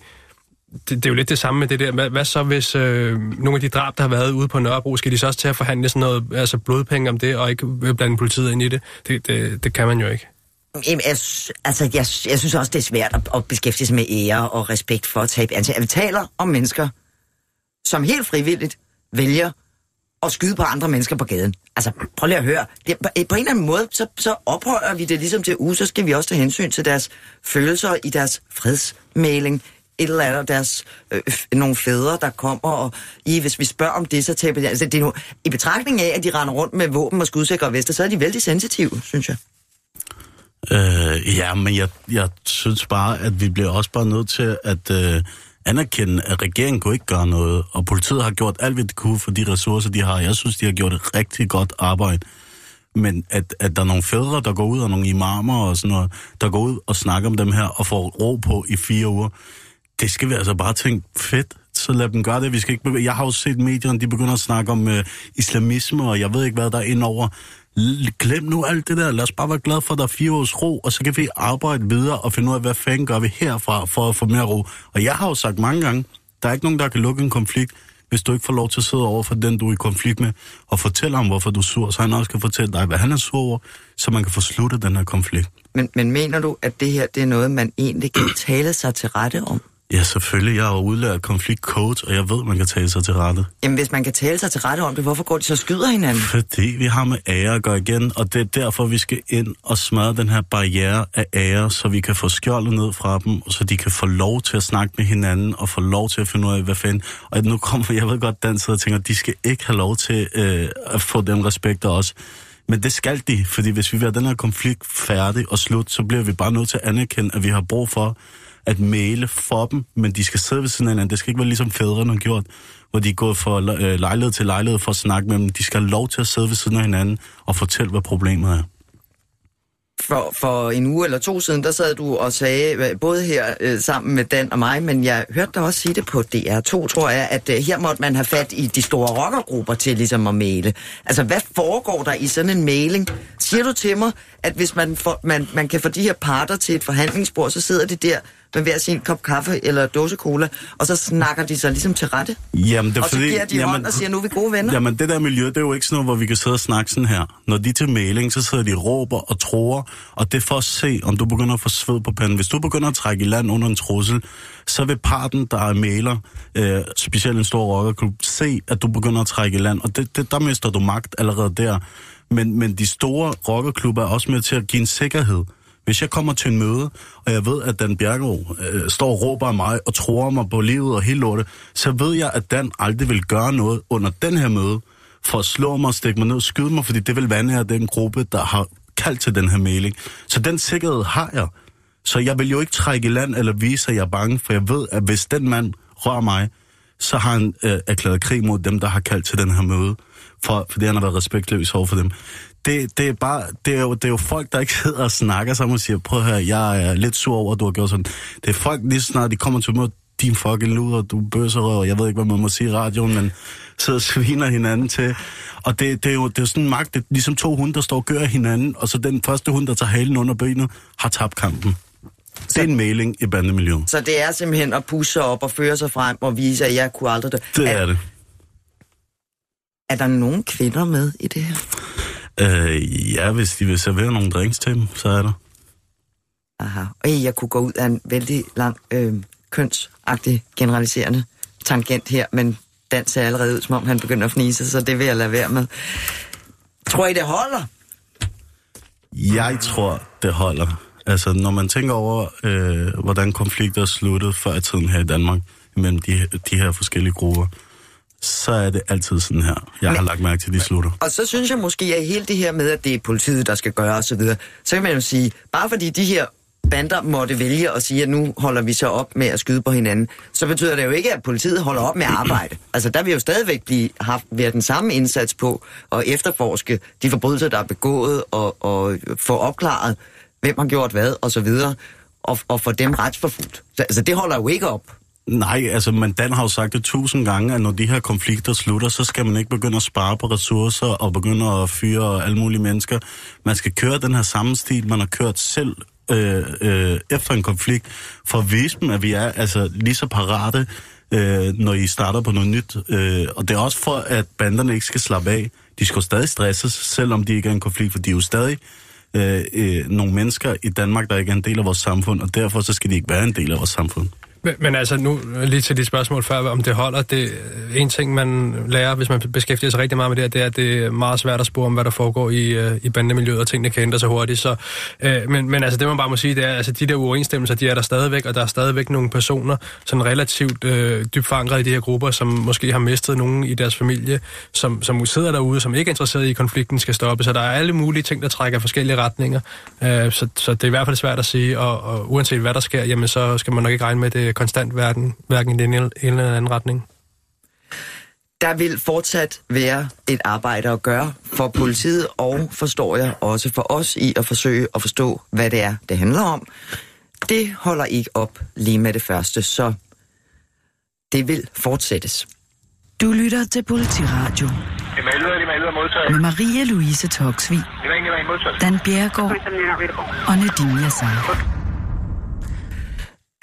det, det er jo lidt det samme med det der. Hvad, hvad så, hvis øh, nogle af de drab, der har været ude på Nørrebro, skal de så også til at forhandle sådan noget, altså blodpenge om det, og ikke blande politiet ind i det? Det, det, det kan man jo ikke. Jamen, jeg, altså, jeg, jeg synes også, det er svært at, at beskæftige sig med ære og respekt for at tabe ansigt. Altså, vi taler om mennesker, som helt frivilligt vælger at skyde på andre mennesker på gaden. Altså, prøv lige at høre. Det, på, på en eller anden måde, så, så ophøjer vi det ligesom til uge, så skal vi også tage hensyn til deres følelser i deres fredsmæling et eller andet deres, øh, nogle fædre, der kommer, og I, hvis vi spørger om det, så taber de... Altså, det er nu, I betragtning af, at de render rundt med våben og skudsikre vester, så er de vældig sensitive, synes jeg. Øh, ja, men jeg, jeg synes bare, at vi bliver også bare nødt til at øh, anerkende, at regeringen kunne ikke gøre noget, og politiet har gjort alt, hvad de kunne for de ressourcer, de har. Jeg synes, de har gjort et rigtig godt arbejde. Men at, at der er nogle fædre, der går ud, og nogle imamer og sådan noget, der går ud og snakker om dem her, og får ro på i fire uger, det skal vi altså bare tænke, fedt, så lad dem gøre det. Vi skal ikke bevæge. Jeg har jo set medierne, de begynder at snakke om øh, islamisme, og jeg ved ikke, hvad der er indover. Glem nu alt det der. Lad os bare være glade for, at der er fire års ro, og så kan vi arbejde videre og finde ud af, hvad fanden gør vi herfra for at få mere ro. Og jeg har jo sagt mange gange, der er ikke nogen, der kan lukke en konflikt, hvis du ikke får lov til at sidde over for den, du er i konflikt med, og fortælle ham, hvorfor du er sur, så han også kan fortælle dig, hvad han er sur over, så man kan få sluttet den her konflikt. Men, men mener du, at det her det er noget, man egentlig kan tale sig til rette om? Ja, selvfølgelig. Jeg har udlært konfliktcoach, og jeg ved, man kan tale sig til rette. Jamen, hvis man kan tale sig til rette om det, hvorfor går de så skyder hinanden? Fordi vi har med ære at gøre igen, og det er derfor, vi skal ind og smadre den her barriere af ære, så vi kan få skjoldet ned fra dem, så de kan få lov til at snakke med hinanden, og få lov til at finde ud af, hvad fanden... Og nu kommer, jeg ved godt, den sidder og tænker, at de skal ikke have lov til øh, at få den respekt af os. Men det skal de, fordi hvis vi vil have den her konflikt færdig og slut, så bliver vi bare nødt til at anerkende, at vi har brug for at male for dem, men de skal sidde ved siden af hinanden. Det skal ikke være ligesom fædrene har gjort, hvor de går fra øh, lejlighed til lejlighed for at snakke med dem. De skal have lov til at sidde ved siden af hinanden og fortælle, hvad problemet er. For, for en uge eller to siden, der sad du og sagde, øh, både her øh, sammen med Dan og mig, men jeg hørte dig også sige det på DR2, tror jeg, at øh, her måtte man have fat i de store rockergrupper til ligesom at male. Altså, hvad foregår der i sådan en mailing? Siger du til mig, at hvis man, får, man, man kan få de her parter til et forhandlingsbord, så sidder de der med hver sin kop kaffe eller dåse cola, og så snakker de sig ligesom til rette. Jamen, det er og så fordi, giver de jamen, hånd og siger, nu er vi gode venner. Jamen, det der miljø, det er jo ikke sådan noget, hvor vi kan sidde og snakke sådan her. Når de er til mailing, så sidder de råber og tror, og det er for at se, om du begynder at få sved på panden. Hvis du begynder at trække i land under en trussel, så vil parten, der er mailer, øh, specielt en stor rockerklub, se, at du begynder at trække i land, og det, det, der mister du magt allerede der. Men, men de store rockerklubber er også med til at give en sikkerhed. Hvis jeg kommer til en møde, og jeg ved, at Dan Bjergård øh, står og råber af mig og tror mig på livet og hele lortet, så ved jeg, at Dan aldrig vil gøre noget under den her møde for at slå mig, stikke mig ned og skyde mig, fordi det vil være af den gruppe, der har kaldt til den her mailing. Så den sikkerhed har jeg. Så jeg vil jo ikke trække i land eller vise, at jeg er bange, for jeg ved, at hvis den mand rører mig, så har han øh, erklæret krig mod dem, der har kaldt til den her møde, for, fordi han har været respektløs over for dem det, det, er bare, det, er jo, det er jo folk, der ikke sidder og snakker sammen og siger, prøv at høre, jeg er lidt sur over, at du har gjort sådan. Det er folk, lige snart de kommer til mig, din fucking luder, du bøsserøv, jeg ved ikke, hvad man må sige i radioen, men sidder og sviner hinanden til. Og det, det, er jo, det er jo sådan en magt, det er ligesom to hunde, der står og gør hinanden, og så den første hund, der tager halen under benet, har tabt kampen. Det er en mailing i bandemiljøet. Så det er simpelthen at pusse op og føre sig frem og vise, at jeg kunne aldrig... Det er, er det. Er der nogen kvinder med i det her? Øh, ja, hvis de vil servere nogle drinks til dem, så er der. Aha. Og jeg kunne gå ud af en vældig lang, øh, kønsagtig, generaliserende tangent her, men Dan ser allerede ud, som om han begynder at fnise, så det vil jeg lade være med. Tror I, det holder? Jeg tror, det holder. Altså, når man tænker over, øh, hvordan konflikter er sluttet før i tiden her i Danmark, mellem de, de her forskellige grupper, så er det altid sådan her. Jeg Men, har lagt mærke til, de slutter. Og så synes jeg måske, at hele det her med, at det er politiet, der skal gøre osv., så, så kan man jo sige, bare fordi de her bander måtte vælge at sige, at nu holder vi så op med at skyde på hinanden, så betyder det jo ikke, at politiet holder op med at arbejde. Altså, der vil jo stadigvæk blive haft været den samme indsats på at efterforske de forbrydelser, der er begået, og, og få opklaret, hvem har gjort hvad, og så videre, og, og få dem retsforfulgt. Så, altså, det holder jo ikke op. Nej, altså, men Dan har jo sagt det tusind gange, at når de her konflikter slutter, så skal man ikke begynde at spare på ressourcer og begynde at fyre alle mulige mennesker. Man skal køre den her samme stil, man har kørt selv øh, øh, efter en konflikt, for at vise dem, at vi er altså lige så parate, øh, når I starter på noget nyt. Øh, og det er også for, at banderne ikke skal slappe af. De skal stadig stresses, selvom de ikke er en konflikt, for de er jo stadig øh, øh, nogle mennesker i Danmark, der ikke er en del af vores samfund, og derfor så skal de ikke være en del af vores samfund. Men, men altså nu lige til de spørgsmål før, om det holder. Det en ting, man lærer, hvis man beskæftiger sig rigtig meget med det her, det er, at det er meget svært at spore om, hvad der foregår i, øh, i bandemiljøet, og tingene kan ændre sig hurtigt. Så, øh, men, men altså det man bare må sige, det er, altså de der uoverensstemmelser, de er der stadigvæk, og der er stadigvæk nogle personer, som relativt øh, dybt forankret i de her grupper, som måske har mistet nogen i deres familie, som, som sidder derude, som ikke er interesseret i, at konflikten skal stoppe. Så der er alle mulige ting, der trækker forskellige retninger. Øh, så, så det er i hvert fald svært at sige, og, og uanset hvad der sker, jamen så skal man nok ikke regne med, det konstant verden, hverken i den ene eller anden retning. Der vil fortsat være et arbejde at gøre for politiet, og forstår jeg også for os i at forsøge at forstå, hvad det er, det handler om. Det holder ikke op lige med det første, så det vil fortsættes. Du lytter til Politiradio. Med Maria Louise Toksvig, Dan Bjergård og Nadine Yassar.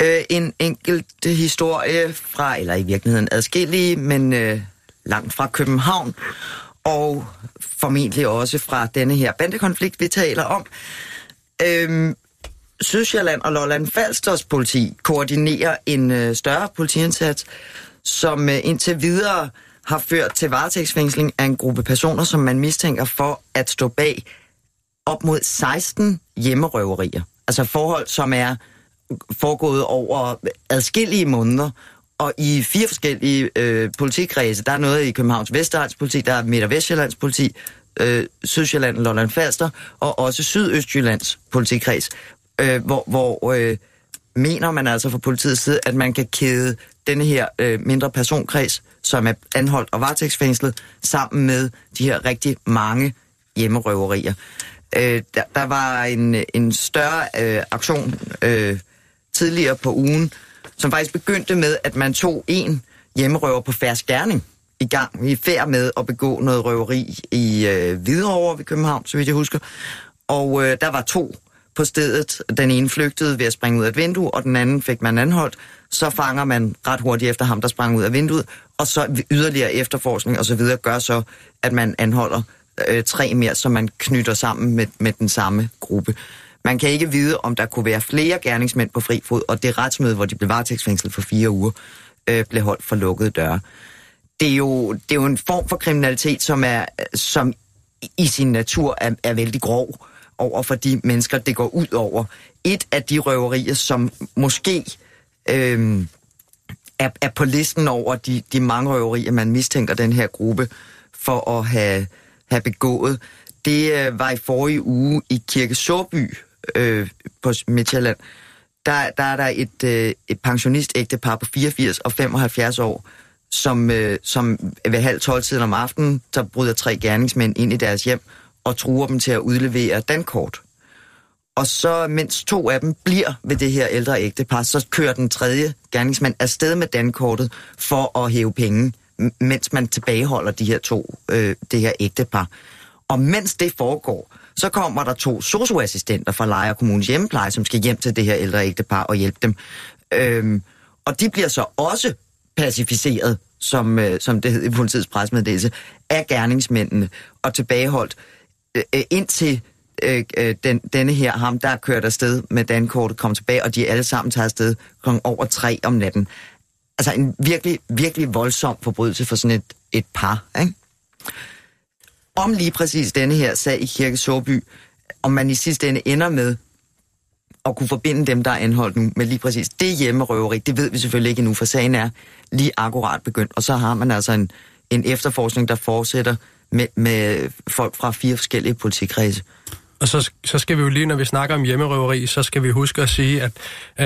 Øh, en enkelt historie fra, eller i virkeligheden adskillige, men øh, langt fra København, og formentlig også fra denne her bandekonflikt, vi taler om. Øh, Sydsjælland og Lolland Falsters politi koordinerer en øh, større politiindsats, som øh, indtil videre har ført til varetægtsfængsling af en gruppe personer, som man mistænker for at stå bag op mod 16 hjemmerøverier. Altså forhold, som er foregået over adskillige måneder, og i fire forskellige øh, politikredse. Der er noget i Københavns Vestegns politi, der er Midt- og Vestjyllands politi, øh, Sydsjælland, Lolland Falster, og også Sydøstjyllands politikreds, øh, hvor, hvor øh, mener man altså fra politiets side, at man kan kæde denne her øh, mindre personkreds, som er anholdt og varetægtsfængslet, sammen med de her rigtig mange hjemmerøverier. Øh, der, der var en, en større øh, aktion øh, tidligere på ugen, som faktisk begyndte med, at man tog en hjemmerøver på færds gerning i gang, i færd med at begå noget røveri i øh, Hvidovre ved København, så vidt jeg husker. Og øh, der var to på stedet. Den ene flygtede ved at springe ud af et vindue, og den anden fik man anholdt. Så fanger man ret hurtigt efter ham, der sprang ud af vinduet, og så yderligere efterforskning og så videre gør så, at man anholder øh, tre mere, som man knytter sammen med, med den samme gruppe. Man kan ikke vide, om der kunne være flere gerningsmænd på fri fod, og det retsmøde, hvor de blev varetægtsfængslet for fire uger, øh, blev holdt for lukkede døre. Det er, jo, det er jo en form for kriminalitet, som, er, som i sin natur er, er vældig grov over for de mennesker, det går ud over. Et af de røverier, som måske øh, er, er på listen over de, de mange røverier, man mistænker den her gruppe for at have, have begået, det øh, var i forrige uge i Kirke øh, på Midtjylland, der, der er der et, øh, et pensionistægtepar på 84 og 75 år, som, øh, som ved halv 12 tiden om aftenen, så bryder tre gerningsmænd ind i deres hjem og truer dem til at udlevere dankort. Og så, mens to af dem bliver ved det her ældre ægtepar, så kører den tredje gerningsmand afsted med dankortet for at hæve penge, mens man tilbageholder de her to, øh, det her ægtepar. Og mens det foregår, så kommer der to socioassistenter fra Lejre Kommunes hjemmepleje, som skal hjem til det her ældre ægtepar og hjælpe dem. Øhm, og de bliver så også pacificeret, som, øh, som det hed i politiets presmeddelelse, af gerningsmændene og tilbageholdt øh, øh, indtil øh, øh, den, denne her, ham der er kørt afsted med dankortet, kom tilbage, og de alle sammen tager afsted kl. over tre om natten. Altså en virkelig, virkelig voldsom forbrydelse for sådan et, et par, ikke? Om lige præcis denne her sag i Kirke om man i sidste ende ender med at kunne forbinde dem, der er anholdt nu, med lige præcis det hjemmerøveri, det ved vi selvfølgelig ikke endnu, for sagen er lige akkurat begyndt. Og så har man altså en, en efterforskning, der fortsætter med, med folk fra fire forskellige politikredse. Og så, så skal vi jo lige, når vi snakker om hjemmerøveri, så skal vi huske at sige, at,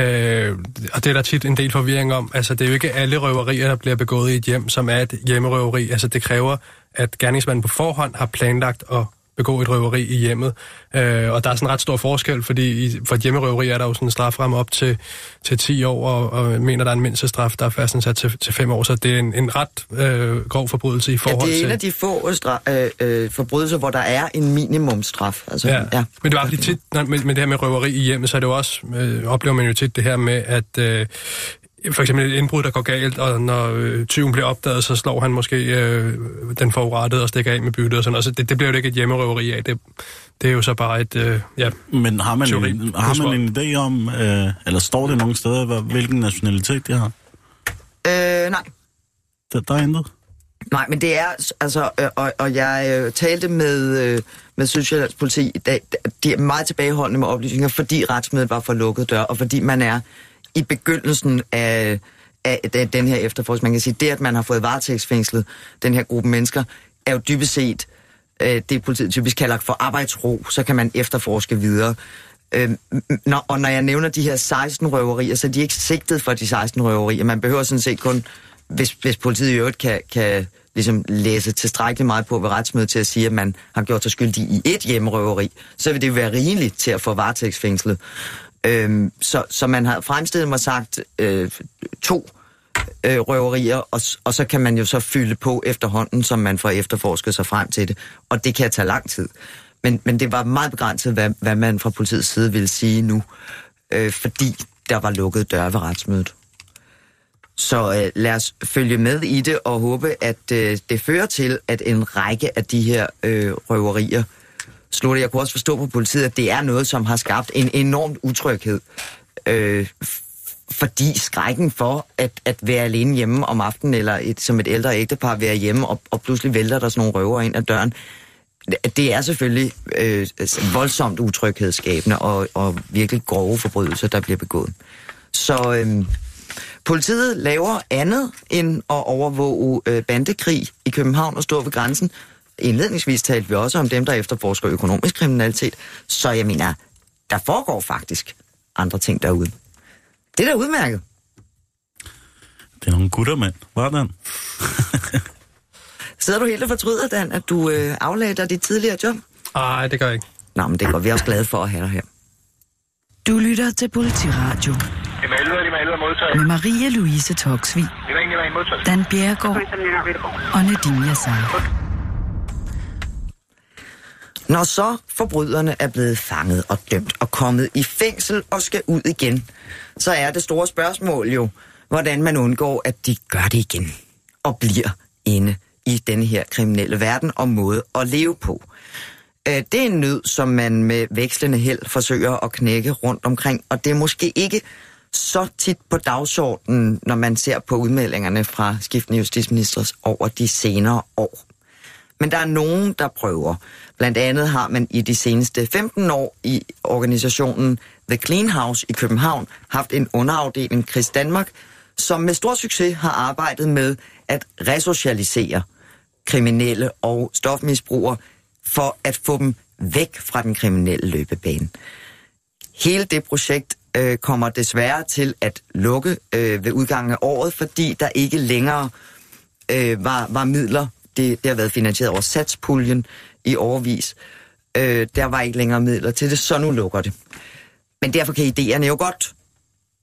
øh, og det er der tit en del forvirring om, altså det er jo ikke alle røverier, der bliver begået i et hjem, som er et hjemmerøveri. Altså det kræver at gerningsmanden på forhånd har planlagt at begå et røveri i hjemmet. Øh, og der er sådan en ret stor forskel, fordi i, for et hjemmerøveri er der jo sådan en straframme op til, til 10 år, og, og mener, der er en mindste straf, der er fastsat til, til 5 år, så det er en, en ret øh, grov forbrydelse i forhold til... Ja, det er en af de få stra- øh, øh, forbrydelser, hvor der er en minimumstraf. Altså, ja. ja. Men det var tit, når, med, med det her med røveri i hjemmet, så er det jo også, øh, oplever man jo tit det her med, at... Øh, for eksempel et indbrud, der går galt, og når øh, tyven bliver opdaget, så slår han måske øh, den forurettede og stikker af med byttet og sådan noget. Så det, det bliver jo ikke et hjemmerøveri af. Det, det er jo så bare et, øh, ja... Men har man, en, har man en idé om, øh, eller står det nogle steder, hvilken nationalitet de har? Øh, nej. Der, der er intet? Nej, men det er, altså, øh, og, og jeg øh, talte med, øh, med Sydjyllands politi i dag, de er meget tilbageholdende med oplysninger, fordi retsmødet var for lukket dør, og fordi man er i begyndelsen af, af, af den her efterforskning. Man kan sige, det, at man har fået varetægtsfængslet den her gruppe mennesker, er jo dybest set øh, det, politiet typisk kalder for arbejdsro, så kan man efterforske videre. Øh, når, og når jeg nævner de her 16 røverier, så er de ikke sigtet for de 16 røverier. Man behøver sådan set kun, hvis, hvis politiet i øvrigt kan, kan ligesom læse tilstrækkeligt meget på ved retsmødet til at sige, at man har gjort sig skyldig i et hjemmerøveri, så vil det være rigeligt til at få varetægtsfængslet. Øhm, så, så man har fremstillet mig sagt øh, to øh, røverier, og, og så kan man jo så fylde på efterhånden, som man får efterforsket sig frem til det. Og det kan tage lang tid. Men, men det var meget begrænset, hvad, hvad man fra politiets side ville sige nu, øh, fordi der var lukket døre ved retsmødet. Så øh, lad os følge med i det og håbe, at øh, det fører til, at en række af de her øh, røverier slutter. Jeg kunne også forstå på politiet, at det er noget, som har skabt en enorm utryghed. Øh, fordi skrækken for at, at være alene hjemme om aftenen, eller et, som et ældre ægtepar være hjemme, og, og pludselig vælter der sådan nogle røver ind ad døren, det er selvfølgelig øh, voldsomt utryghedsskabende og, og virkelig grove forbrydelser, der bliver begået. Så øh, politiet laver andet end at overvåge øh, bandekrig i København og stå ved grænsen. Indledningsvis talte vi også om dem, der efterforsker økonomisk kriminalitet. Så jeg mener, der foregår faktisk andre ting derude. Det er da udmærket. Det er nogle gutter, mand. Hvordan? Sidder du helt og fortryder, Dan, at du øh, aflagde dig dit tidligere job? Nej, det gør jeg ikke. Nå, men det går vi også glade for at have dig her. Du lytter til Politiradio. Med Maria Louise Toksvig. Dan Bjergård. Og Nadine Yassar. Når så forbryderne er blevet fanget og dømt og kommet i fængsel og skal ud igen, så er det store spørgsmål jo, hvordan man undgår, at de gør det igen og bliver inde i denne her kriminelle verden og måde at leve på. Øh, det er en nød, som man med vekslende held forsøger at knække rundt omkring, og det er måske ikke så tit på dagsordenen, når man ser på udmeldingerne fra skiftende justitsministers over de senere år. Men der er nogen, der prøver. Blandt andet har man i de seneste 15 år i organisationen The Clean House i København haft en underafdeling, Chris Danmark, som med stor succes har arbejdet med at resocialisere kriminelle og stofmisbrugere for at få dem væk fra den kriminelle løbebane. Hele det projekt øh, kommer desværre til at lukke øh, ved udgangen af året, fordi der ikke længere øh, var, var midler. Det, det har været finansieret over satspuljen i overvis. Øh, der var ikke længere midler til det, så nu lukker det. Men derfor kan idéerne jo godt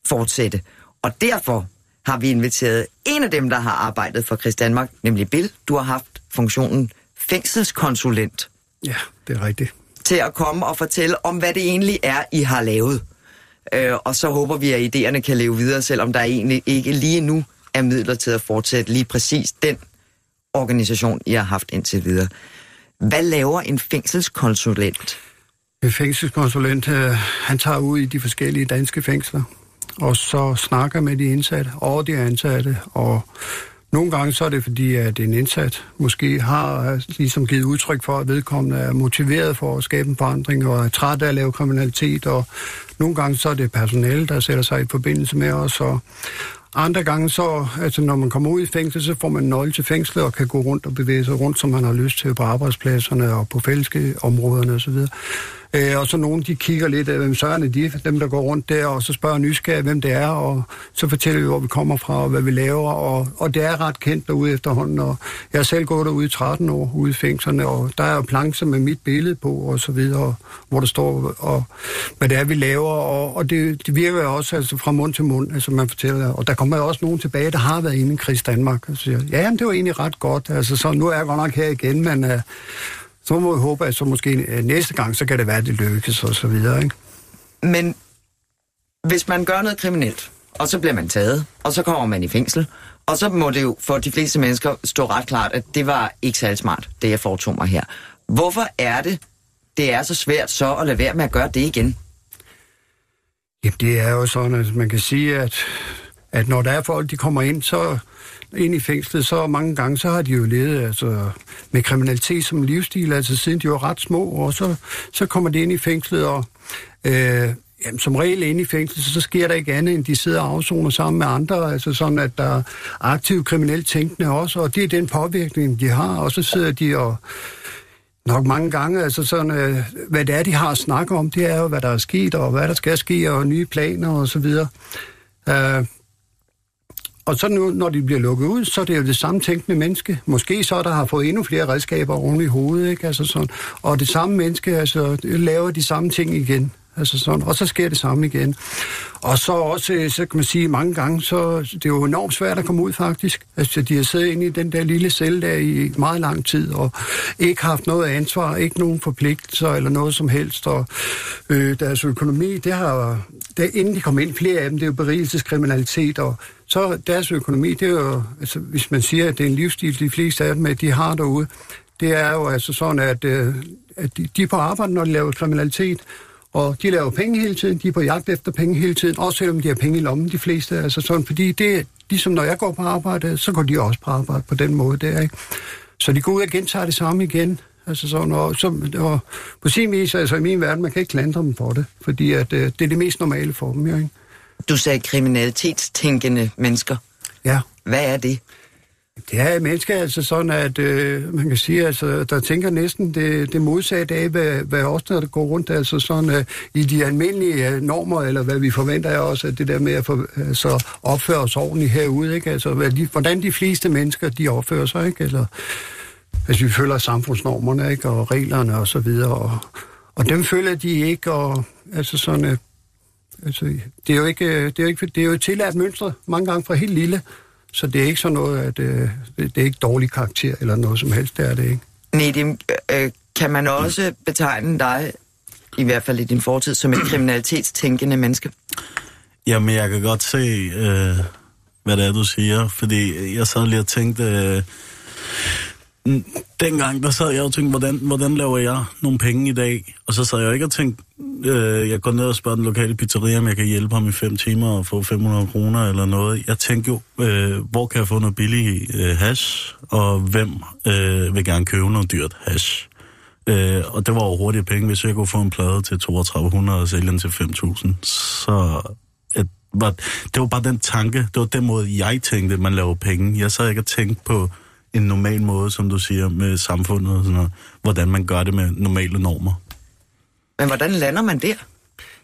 fortsætte. Og derfor har vi inviteret en af dem, der har arbejdet for Krist Danmark, nemlig Bill. Du har haft funktionen fængselskonsulent. Ja, det er rigtigt. Til at komme og fortælle om, hvad det egentlig er, I har lavet. Øh, og så håber vi, at idéerne kan leve videre, selvom der egentlig ikke lige nu er midler til at fortsætte lige præcis den organisation, I har haft indtil videre. Hvad laver en fængselskonsulent? En fængselskonsulent, øh, han tager ud i de forskellige danske fængsler, og så snakker med de indsatte og de ansatte, og nogle gange så er det fordi, at en indsat måske har øh, ligesom givet udtryk for, at vedkommende er motiveret for at skabe en forandring og er træt af at lave kriminalitet, og nogle gange så er det personale, der sætter sig i forbindelse med os, og andre gange så, altså når man kommer ud i fængsel, så får man nøgle til fængslet og kan gå rundt og bevæge sig rundt, som man har lyst til på arbejdspladserne og på fælleske osv. Øh, og så nogen, de kigger lidt, øh, hvem søren er de, dem der går rundt der, og så spørger nysgerrigt, hvem det er, og så fortæller vi, hvor vi kommer fra, og hvad vi laver, og, og det er ret kendt derude efterhånden, og jeg er selv gået derude i 13 år, ude i fængslerne, og der er jo plancher med mit billede på, og så videre, hvor der står, og, hvad det er, vi laver, og, og det, det virker jo også altså, fra mund til mund, altså man fortæller, og der kommer jo også nogen tilbage, der har været inde i Krist Danmark, og siger, ja, jamen, det var egentlig ret godt, altså så nu er jeg godt nok her igen, men uh, så må vi håbe, at så måske øh, næste gang, så kan det være, at det lykkes og så videre, ikke? Men hvis man gør noget kriminelt, og så bliver man taget, og så kommer man i fængsel. Og så må det jo for de fleste mennesker stå ret klart, at det var ikke særlig smart, det jeg foretog mig her. Hvorfor er det, det er så svært så at lade være med at gøre det igen? Jamen, det er jo sådan, at man kan sige, at, at når der er folk, de kommer ind, så ind i fængslet, så mange gange, så har de jo levet altså, med kriminalitet som livsstil, altså siden de var ret små, og så, så kommer de ind i fængslet, og øh, jamen, som regel ind i fængslet, så, så sker der ikke andet, end de sidder og afsoner sammen med andre, altså sådan, at der er aktive kriminelt tænkende også, og det er den påvirkning, de har, og så sidder de og nok mange gange, altså sådan, øh, hvad det er, de har at snakke om, det er jo, hvad der er sket, og hvad der skal ske, og nye planer og så videre. Øh, og så nu, når de bliver lukket ud, så er det jo det samme tænkende menneske. Måske så, der har fået endnu flere redskaber oven i hovedet, ikke? Altså sådan. Og det samme menneske altså, laver de samme ting igen. Altså sådan, og så sker det samme igen. Og så også, øh, så kan man sige, mange gange, så det er jo enormt svært at komme ud faktisk. Altså, de har siddet inde i den der lille celle der i meget lang tid, og ikke haft noget ansvar, ikke nogen forpligtelser eller noget som helst, og øh, deres økonomi, det har, det, inden de kom ind, flere af dem, det er jo berigelseskriminalitet, og så deres økonomi, det er jo, altså, hvis man siger, at det er en livsstil, de fleste af dem, at de har derude, det er jo altså sådan, at, øh, at de, de er på arbejde, når de laver kriminalitet, og de laver penge hele tiden, de er på jagt efter penge hele tiden, også selvom de har penge i lommen, de fleste. Altså sådan, fordi det, ligesom når jeg går på arbejde, så går de også på arbejde på den måde der, ikke? Så de går ud og gentager det samme igen. Altså sådan, og, så, og på sin vis, altså i min verden, man kan ikke klandre dem for det, fordi at, øh, det er det mest normale for dem, ikke? Du sagde kriminalitetstænkende mennesker. Ja. Hvad er det? Det er mennesker altså sådan, at øh, man kan sige, altså, der tænker næsten det, det modsatte af, hvad, hvad os, der går rundt altså sådan, øh, i de almindelige øh, normer, eller hvad vi forventer af os, at det der med at for, altså, opføre os ordentligt herude, ikke? Altså, hvad de, hvordan de fleste mennesker, de opfører sig, ikke? Eller, hvis vi følger samfundsnormerne, ikke? Og reglerne og så videre, og, og dem følger de ikke, og altså sådan, øh, altså, det er jo ikke, øh, det er jo ikke, det er jo et tilladt mønstre, mange gange fra helt lille, så det er ikke sådan noget, at øh, det er ikke dårlig karakter eller noget som helst, det er det ikke. Nedim, øh, kan man også betegne dig, i hvert fald i din fortid, som et kriminalitetstænkende menneske? Jamen, jeg kan godt se, øh, hvad det er, du siger, fordi jeg sad lige og tænkte... Øh, dengang, der sad jeg og tænkte, hvordan, hvordan laver jeg nogle penge i dag? Og så sad jeg ikke og tænkte, øh, jeg går ned og spørger den lokale pizzeria, om jeg kan hjælpe ham i fem timer og få 500 kroner eller noget. Jeg tænkte jo, øh, hvor kan jeg få noget billig øh, hash, og hvem øh, vil gerne købe noget dyrt hash? Øh, og det var jo hurtige penge, hvis jeg kunne få en plade til 3200 og sælge den til 5.000. Så at, var, det var bare den tanke, det var den måde, jeg tænkte, man laver penge. Jeg sad ikke og tænkte på en normal måde, som du siger, med samfundet og sådan noget, hvordan man gør det med normale normer. Men hvordan lander man der?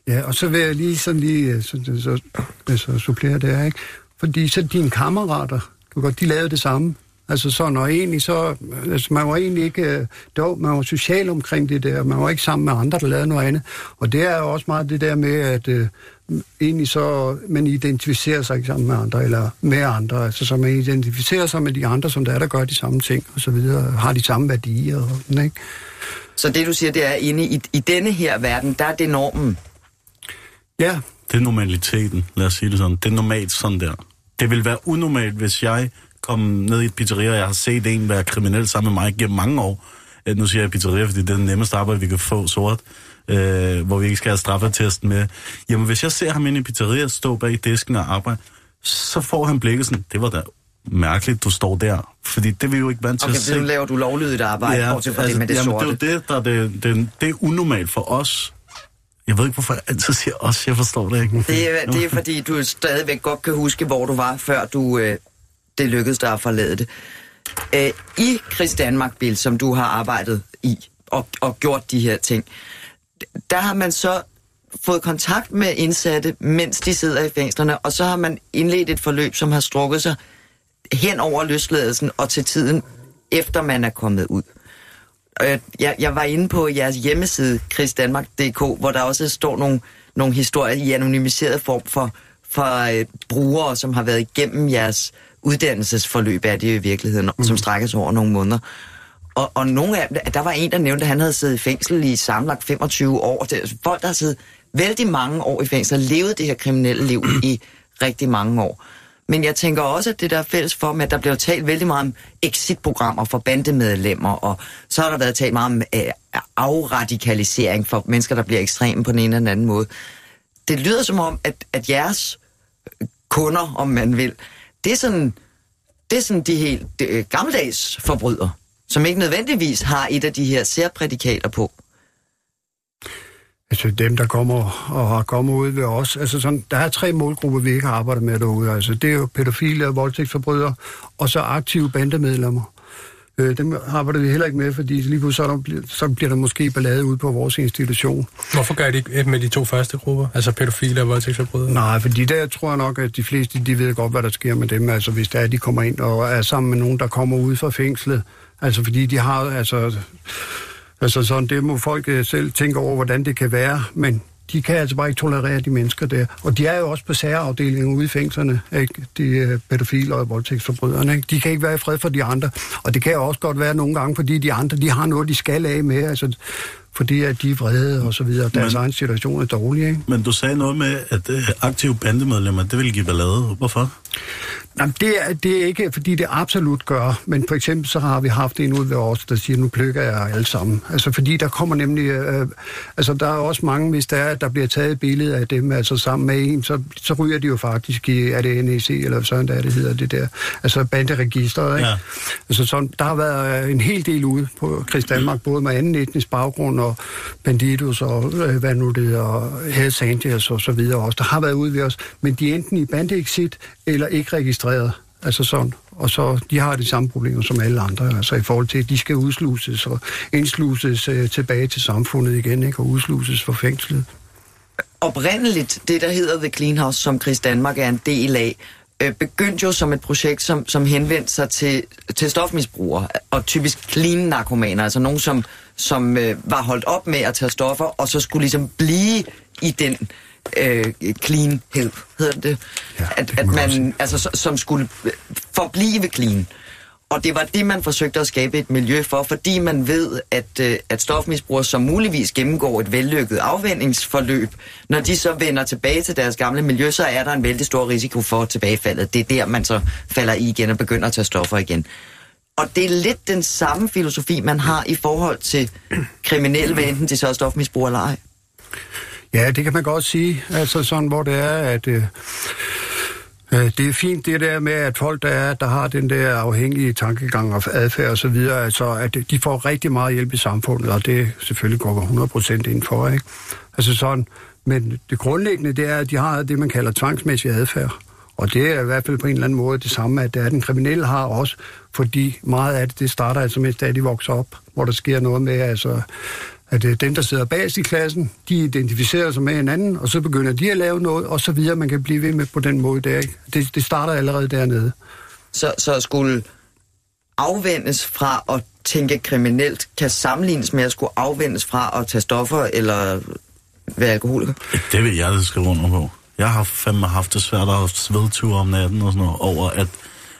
Ja, og så vil jeg lige sådan lige så, så, så, så supplere det ikke? Fordi så dine kammerater, du godt, de lavede det samme. Altså så når egentlig så, altså man var egentlig ikke, øh, dog, man var social omkring det der, man var ikke sammen med andre, der lavede noget andet. Og det er jo også meget det der med, at egentlig så, man identificerer sig ikke sammen med andre, eller med andre, altså så man identificerer sig med de andre, som der er, der gør de samme ting, og så videre, har de samme værdier, og, ikke? Så det, du siger, det er, inde i, i denne her verden, der er det normen? Ja. Det er normaliteten, lad os sige det sådan. Det er normalt sådan der. Det vil være unormalt, hvis jeg kom ned i et pizzeria, og jeg har set en være kriminel sammen med mig gennem mange år. Øh, nu siger jeg pizzeria, fordi det er den nemmeste arbejde, vi kan få sort, øh, hvor vi ikke skal have straffetesten med. Jamen, hvis jeg ser ham inde i pizzeria stå bag disken og arbejde, så får han blikket sådan, det var da mærkeligt, du står der. Fordi det vil jo ikke vant til okay, at se. Okay, laver du lovlydigt arbejde, ja, bortset fra altså, det med det jamen, sorte. det er det, der det, det, det er unormalt for os. Jeg ved ikke, hvorfor jeg altid siger os. Jeg forstår det ikke. Det er, det er fordi, du stadigvæk godt kan huske, hvor du var, før du, øh, det lykkedes dig at forlade det. Øh, I Chris Danmark, Bill, som du har arbejdet i og, og gjort de her ting, der har man så fået kontakt med indsatte, mens de sidder i fængslerne, og så har man indledt et forløb, som har strukket sig hen over løsladelsen og til tiden, efter man er kommet ud. Øh, jeg, jeg var inde på jeres hjemmeside, chrisdanmark.dk, hvor der også står nogle, nogle historier i anonymiseret form for, for øh, brugere, som har været igennem jeres uddannelsesforløb, er det i virkeligheden, mm. som strækkes over nogle måneder. Og, og nogle af dem, der var en, der nævnte, at han havde siddet i fængsel i samlet 25 år. Det, altså, folk, der har siddet vældig mange år i fængsel, levet det her kriminelle liv i rigtig mange år. Men jeg tænker også, at det der er fælles for, at der bliver talt vældig meget om exit-programmer for bandemedlemmer, og så har der været talt meget om øh, afradikalisering for mennesker, der bliver ekstreme på den ene eller den anden måde. Det lyder som om, at, at jeres kunder, om man vil, det er sådan, det er sådan de helt øh, gammeldags forbrydere, som ikke nødvendigvis har et af de her særprædikater på. Altså dem, der kommer og har kommet ud ved os. Altså sådan, der er tre målgrupper, vi ikke har arbejdet med derude. Altså, det er jo pædofile og voldtægtsforbrydere, og så aktive bandemedlemmer. Øh, dem arbejder vi heller ikke med, fordi lige pludselig så, så bliver der måske ballade ud på vores institution. Hvorfor gør de ikke med de to første grupper? Altså pædofile og voldtægtsforbrydere? Nej, fordi der tror jeg nok, at de fleste de ved godt, hvad der sker med dem. Altså hvis der er, de kommer ind og er sammen med nogen, der kommer ud fra fængslet. Altså fordi de har, altså Altså sådan, det må folk øh, selv tænke over, hvordan det kan være, men de kan altså bare ikke tolerere de mennesker der. Og de er jo også på særafdelingen ude i fængslerne, ikke? de øh, pædofile og voldtægtsforbryderne. Ikke? De kan ikke være i fred for de andre. Og det kan jo også godt være nogle gange, fordi de andre de har noget, de skal af med. Altså, fordi at de er vrede og så videre. Deres men, egen situation er dårlig, ikke? Men du sagde noget med, at uh, aktive bandemedlemmer, det vil give ballade. Hvorfor? Jamen, det er, det er ikke, fordi det absolut gør, men for eksempel så har vi haft en ud ved os, der siger, nu plukker jeg alle sammen. Altså, fordi der kommer nemlig, øh, altså der er også mange, hvis der, er, der bliver taget et billede af dem, altså sammen med en, så, så ryger de jo faktisk i, er det NEC, eller sådan der det hedder det der, altså banderegisteret, ikke? Ja. Altså sådan, der har været en hel del ude på Krist Danmark, både med anden etnisk baggrund og Bandidos og øh, hvad nu det og Hells Angels og så videre også, der har været ude ved os, men de er enten i bandeexit eller ikke registreret. Altså sådan. Og så, de har de samme problemer som alle andre, altså i forhold til, at de skal udsluses og indsluses øh, tilbage til samfundet igen, ikke? og udsluses for fængslet. Oprindeligt, det der hedder The Clean House, som Chris Danmark er en del af, øh, begyndte jo som et projekt, som, som henvendte sig til, til stofmisbrugere, og typisk clean narkomaner, altså nogen, som, som øh, var holdt op med at tage stoffer, og så skulle ligesom blive i den øh, clean help, hedder det. Ja, at, det at man, altså, som skulle forblive clean. Og det var det, man forsøgte at skabe et miljø for, fordi man ved, at, øh, at stofmisbrugere, som muligvis gennemgår et vellykket afvendingsforløb, når de så vender tilbage til deres gamle miljø, så er der en vældig stor risiko for tilbagefaldet. Det er der, man så falder i igen og begynder at tage stoffer igen. Og det er lidt den samme filosofi, man har i forhold til kriminelle, hvad enten de så er stofmisbrugere eller ej. Ja, det kan man godt sige. Altså sådan, hvor det er, at... Øh, øh, det er fint det der med, at folk, der, er, der har den der afhængige tankegang og adfærd og så videre, altså, at de får rigtig meget hjælp i samfundet, og det selvfølgelig går 100% ind for, ikke? Altså sådan, men det grundlæggende, det er, at de har det, man kalder tvangsmæssig adfærd. Og det er i hvert fald på en eller anden måde det samme, at det er, den kriminelle har også, fordi meget af det, det starter altså med, at de vokser op, hvor der sker noget med, altså, at øh, dem, der sidder bag i klassen, de identificerer sig med hinanden, og så begynder de at lave noget, og så videre. Man kan blive ved med på den måde der. Ikke? Det, det starter allerede dernede. Så, så skulle afvendes fra at tænke kriminelt, kan sammenlignes med at skulle afvendes fra at tage stoffer eller være alkoholiker? Det vil jeg skrive under på. Jeg har fandme haft det svært at have svedture om natten og sådan noget, over at,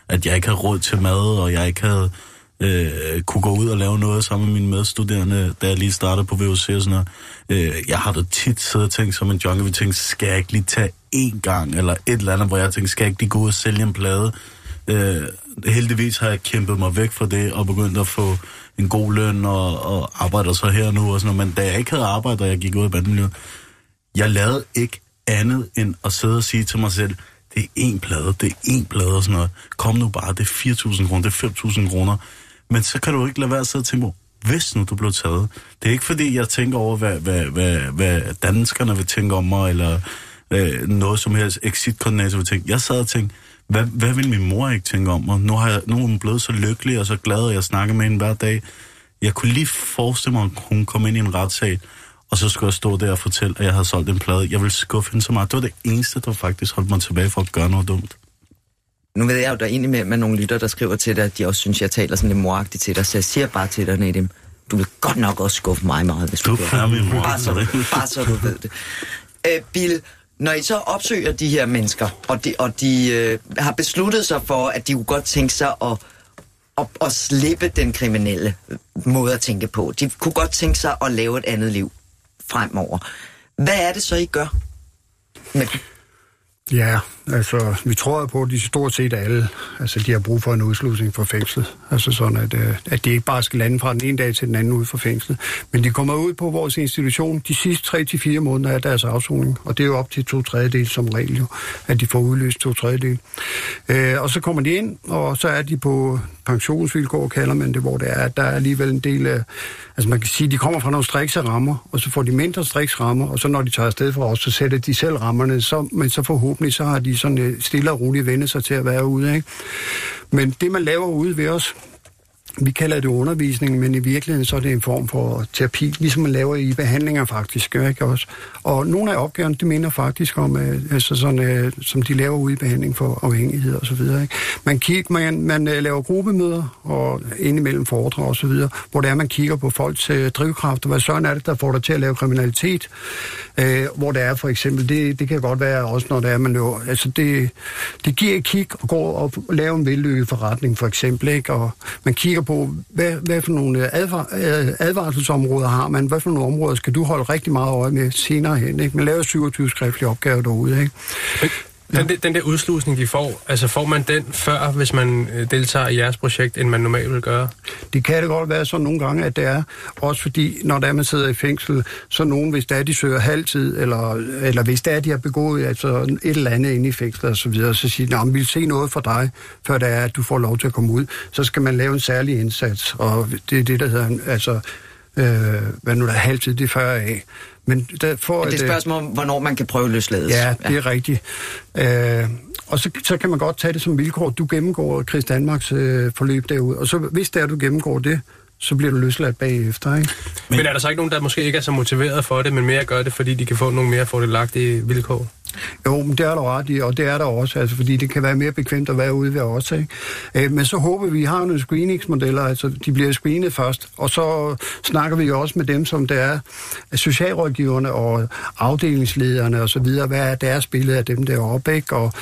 at jeg ikke har råd til mad, og jeg ikke havde øh, kunne gå ud og lave noget sammen med mine medstuderende, da jeg lige startede på VUC og sådan noget. Øh, jeg har da tit siddet og tænkt som en junkie, vi tænkte, skal jeg ikke lige tage én gang, eller et eller andet, hvor jeg tænkte, skal jeg ikke lige gå ud og sælge en plade? Øh, heldigvis har jeg kæmpet mig væk fra det, og begyndt at få en god løn, og, og arbejder så her nu og sådan noget. Men da jeg ikke havde arbejdet, og jeg gik ud af bandemiljøet, jeg lavede ikke andet end at sidde og sige til mig selv, det er én plade, det er én plade og sådan noget. Kom nu bare, det er 4.000 kroner, det er 5.000 kroner. Men så kan du ikke lade være at sidde og tænke på, hvis nu du blev taget. Det er ikke fordi, jeg tænker over, hvad, hvad, hvad, hvad danskerne vil tænke om mig, eller øh, noget som helst exit-koordinator vil tænke. Jeg sad og tænkte, hvad, hvad vil min mor ikke tænke om mig? Nu, har jeg, nu er hun blevet så lykkelig og så glad, at jeg snakker med hende hver dag. Jeg kunne lige forestille mig, at hun kom ind i en retssag, og så skulle jeg stå der og fortælle, at jeg havde solgt en plade. Jeg ville skuffe hende så meget. Det var det eneste, der faktisk holdt mig tilbage for at gøre noget dumt. Nu ved jeg jo, der er med, med nogle lytter, der skriver til dig, at de også synes, jeg taler sådan lidt moragtigt til dig, så jeg siger bare til dig, Nedim, du vil godt nok også skuffe mig meget, hvis du, du gør det. Bare så, bare så du ved det. Æ, Bill, når I så opsøger de her mennesker, og de, og de øh, har besluttet sig for, at de kunne godt tænke sig at, at, at slippe den kriminelle måde at tænke på. De kunne godt tænke sig at lave et andet liv fremover. Hvad er det så, I gør med Ja, Altså, vi tror på, at de stort set alle, altså, de har brug for en udslusning fra fængslet. Altså sådan, at, øh, at de ikke bare skal lande fra den ene dag til den anden ud fra fængslet. Men de kommer ud på vores institution de sidste 3-4 måneder af deres afsoning. Og det er jo op til to tredjedel som regel jo, at de får udløst to tredjedel. Øh, og så kommer de ind, og så er de på pensionsvilkår, kalder man det, hvor det er, at der er alligevel en del af, altså man kan sige, de kommer fra nogle strikse rammer, og så får de mindre strikse rammer, og så når de tager afsted fra os, så sætter de selv rammerne, så, men så forhåbentlig så har de sådan øh, stille og roligt vende sig til at være ude. Ikke? Men det, man laver ude ved os, vi kalder det undervisning, men i virkeligheden så er det en form for terapi, ligesom man laver i behandlinger faktisk. Ikke også? Og nogle af opgaverne, det minder faktisk om, øh, altså sådan, øh, som de laver ude i behandling for afhængighed og så videre. Ikke? Man, kigger, man, man øh, laver gruppemøder og indimellem foredrag og så videre, hvor det er, man kigger på folks øh, drivkræfter. Hvad sådan er det, der får dig til at lave kriminalitet? Øh, hvor det er for eksempel, det, det kan godt være også, når det er, man løber, altså det, det giver et kig og går og laver en vellykket forretning for eksempel, ikke? og man kigger på, hvad, hvad for nogle øh, advar, øh, advarselsområder har man, hvad for nogle områder skal du holde rigtig meget øje med senere hen. Ikke? Man laver 27 skriftlige opgaver derude. Ikke? Den, ja. den der udslusning, de får, altså får man den før, hvis man øh, deltager i jeres projekt, end man normalt vil gøre? Det kan det godt være sådan nogle gange, at det er. Også fordi, når der man sidder i fængsel, så nogen, hvis der er, de søger halvtid, eller, eller hvis der er, de har begået altså et eller andet inde i fængslet og så videre, så siger de, vi vil se noget for dig, før det er, at du får lov til at komme ud. Så skal man lave en særlig indsats, og det er det, der hedder, altså, øh, hvad nu der er halvtid, det er 40 af. Men der, for, det er et øh, spørgsmål om, hvornår man kan prøve løslades. Ja, det ja. er rigtigt. Øh, og så, så kan man godt tage det som vilkår. Du gennemgår Chris Danmarks øh, forløb derude, og så hvis det er, du gennemgår det, så bliver du løsladt bagefter, ikke? Men, men er der så ikke nogen, der måske ikke er så motiveret for det, men mere gør det, fordi de kan få nogle mere fordelagtige vilkår? Jo, men det er der ret i, og det er der også, altså, fordi det kan være mere bekvemt at være ude ved os. Ikke? Øh, men så håber vi, vi har nogle screeningsmodeller, altså de bliver screenet først, og så snakker vi også med dem, som der er socialrådgiverne og afdelingslederne og så videre, hvad er deres billede af dem deroppe, ikke? Og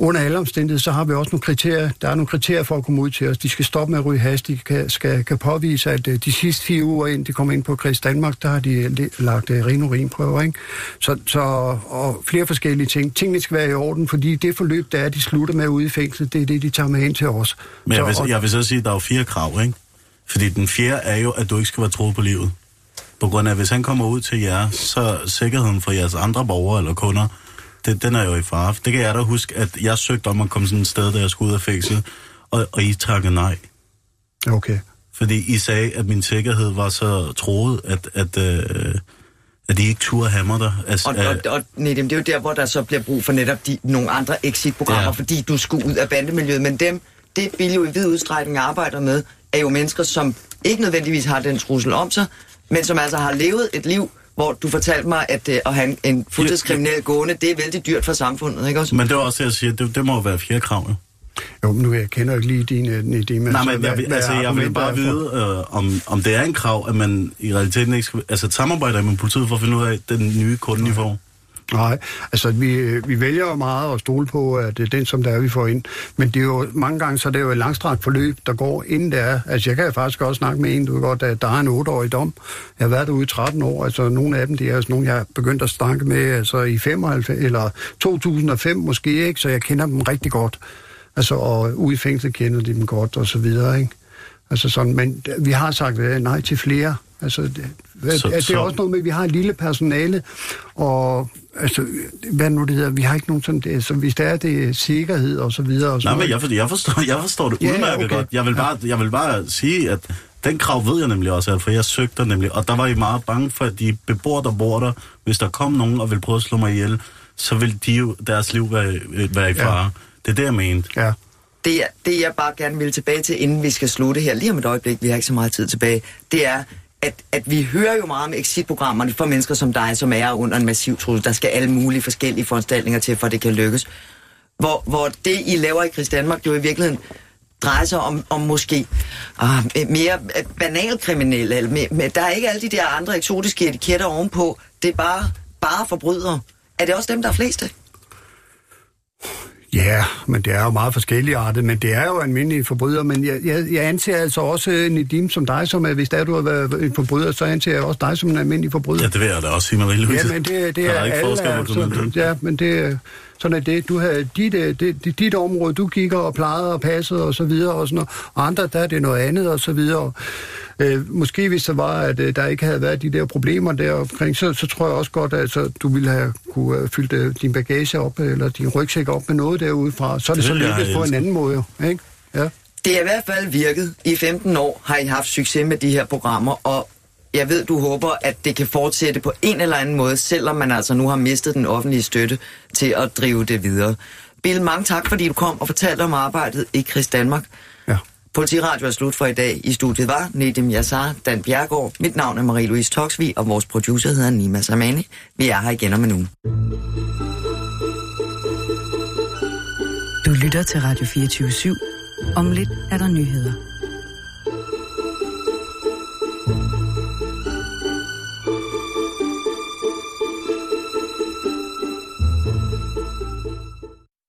under alle omstændigheder, så har vi også nogle kriterier. Der er nogle kriterier for at komme ud til os. De skal stoppe med at ryge has. De kan, skal, kan påvise, at uh, de sidste fire uger, inden de kommer ind på Krist Danmark, der har de lagt uh, ren Ikke? Så, så, og flere forskellige ting. Tingene skal være i orden, fordi det forløb, der er, de slutter med ude i fængslet, det er det, de tager med ind til os. Men jeg, så, vil, jeg vil så sige, at der er jo fire krav, ikke? Fordi den fjerde er jo, at du ikke skal være troet på livet. På grund af, at hvis han kommer ud til jer, så sikkerheden for jeres andre borgere eller kunder, det, den er jo i fare. Det kan jeg da huske, at jeg søgte om at komme sådan et sted, da jeg skulle ud af fængsel, og, og I takkede nej. Okay. Fordi I sagde, at min sikkerhed var så troet, at, at, øh, at I ikke turde hammer der. Altså, og, og, og, og nej, det er jo der, hvor der så bliver brug for netop de, nogle andre exit-programmer, ja. fordi du skulle ud af bandemiljøet. Men dem, det vi jo i vid udstrækning arbejder med, er jo mennesker, som ikke nødvendigvis har den trussel om sig, men som altså har levet et liv, hvor du fortalte mig, at uh, at have en, en fuldtidskriminel gående, det er vældig dyrt for samfundet, ikke også? Men det er også det, jeg siger, det, det må jo være fjerde krav, jo. Jo, nu jeg kender ikke lige din, din idé, men... Nej, men jeg, altså, jeg vil bare vide, øh, om, om det er en krav, at man i realiteten ikke skal... Altså, samarbejder med politiet for at finde ud af den nye kunde, I får? Nej, altså vi, vi vælger jo meget at stole på, at det er den, som der er, vi får ind. Men det er jo mange gange, så det er jo et langstrakt forløb, der går inden det er. Altså jeg kan faktisk også snakke med en, du godt, at der er en 8-årig dom. Jeg har været derude i 13 år, altså nogle af dem, det er altså nogle, jeg har begyndt at snakke med altså i 95, eller 2005 måske, ikke? så jeg kender dem rigtig godt. Altså, og ude i fængsel kender de dem godt, og så videre, ikke? Altså sådan, men vi har sagt nej til flere. Altså, det, så, det er også noget med, at vi har et lille personale, og altså, hvad nu det hedder, vi har ikke nogen sådan, det, så hvis der er det sikkerhed og så videre. Og så Nej, men jeg, jeg, forstår, jeg forstår det udmærket ja, okay. godt. Jeg vil, bare, jeg vil bare sige, at den krav ved jeg nemlig også, for jeg søgte nemlig, og der var I meget bange for, at de beboere, der bor der, hvis der kom nogen og ville prøve at slå mig ihjel, så vil de jo, deres liv være, være i fare. Ja. Det er det, jeg mente. Ja. Det, det, jeg bare gerne vil tilbage til, inden vi skal slutte her, lige om et øjeblik, vi har ikke så meget tid tilbage, det er, at, at vi hører jo meget om exit-programmerne for mennesker som dig, som er under en massiv trussel. Der skal alle mulige forskellige foranstaltninger til, for at det kan lykkes. Hvor, hvor det, I laver i Krist Danmark, jo i virkeligheden drejer sig om, om måske ah, mere banalkriminelle. Eller med, der er ikke alle de der andre eksotiske etiketter ovenpå. Det er bare, bare forbrydere. Er det også dem, der er fleste? Ja, men det er jo meget forskellige arter, men det er jo almindelige forbrydere, men jeg, jeg, jeg anser altså også Nedim som dig, som er, hvis der du har været en forbryder, så anser jeg også dig som en almindelig forbryder. Ja, det vil jeg da også sige, Marie Louise. Ja, men det, det er, er alle, altså, ja, men det, sådan er det. Du havde dit, øh, dit, dit område, du kigger og plejede og passede og så videre og sådan noget. Og andre, der er det noget andet og så videre. Øh, måske hvis det var, at øh, der ikke havde været de der problemer der omkring, så, så tror jeg også godt, at altså, du ville have kunne øh, fylde øh, din bagage op, eller din rygsæk op med noget derudefra. Så er det, det så lykkedes på en anden måde, ikke? Ja. Det har i hvert fald virket. I 15 år har I haft succes med de her programmer, og jeg ved, du håber, at det kan fortsætte på en eller anden måde, selvom man altså nu har mistet den offentlige støtte til at drive det videre. Bill, mange tak, fordi du kom og fortalte om arbejdet i Kris Danmark. Ja. Politiradio er slut for i dag. I studiet var Nedim Yassar, Dan Bjergård. Mit navn er Marie-Louise Toxvi, og vores producer hedder Nima Samani. Vi er her igen om en uge. Du lytter til Radio 24 /7. Om lidt er der nyheder.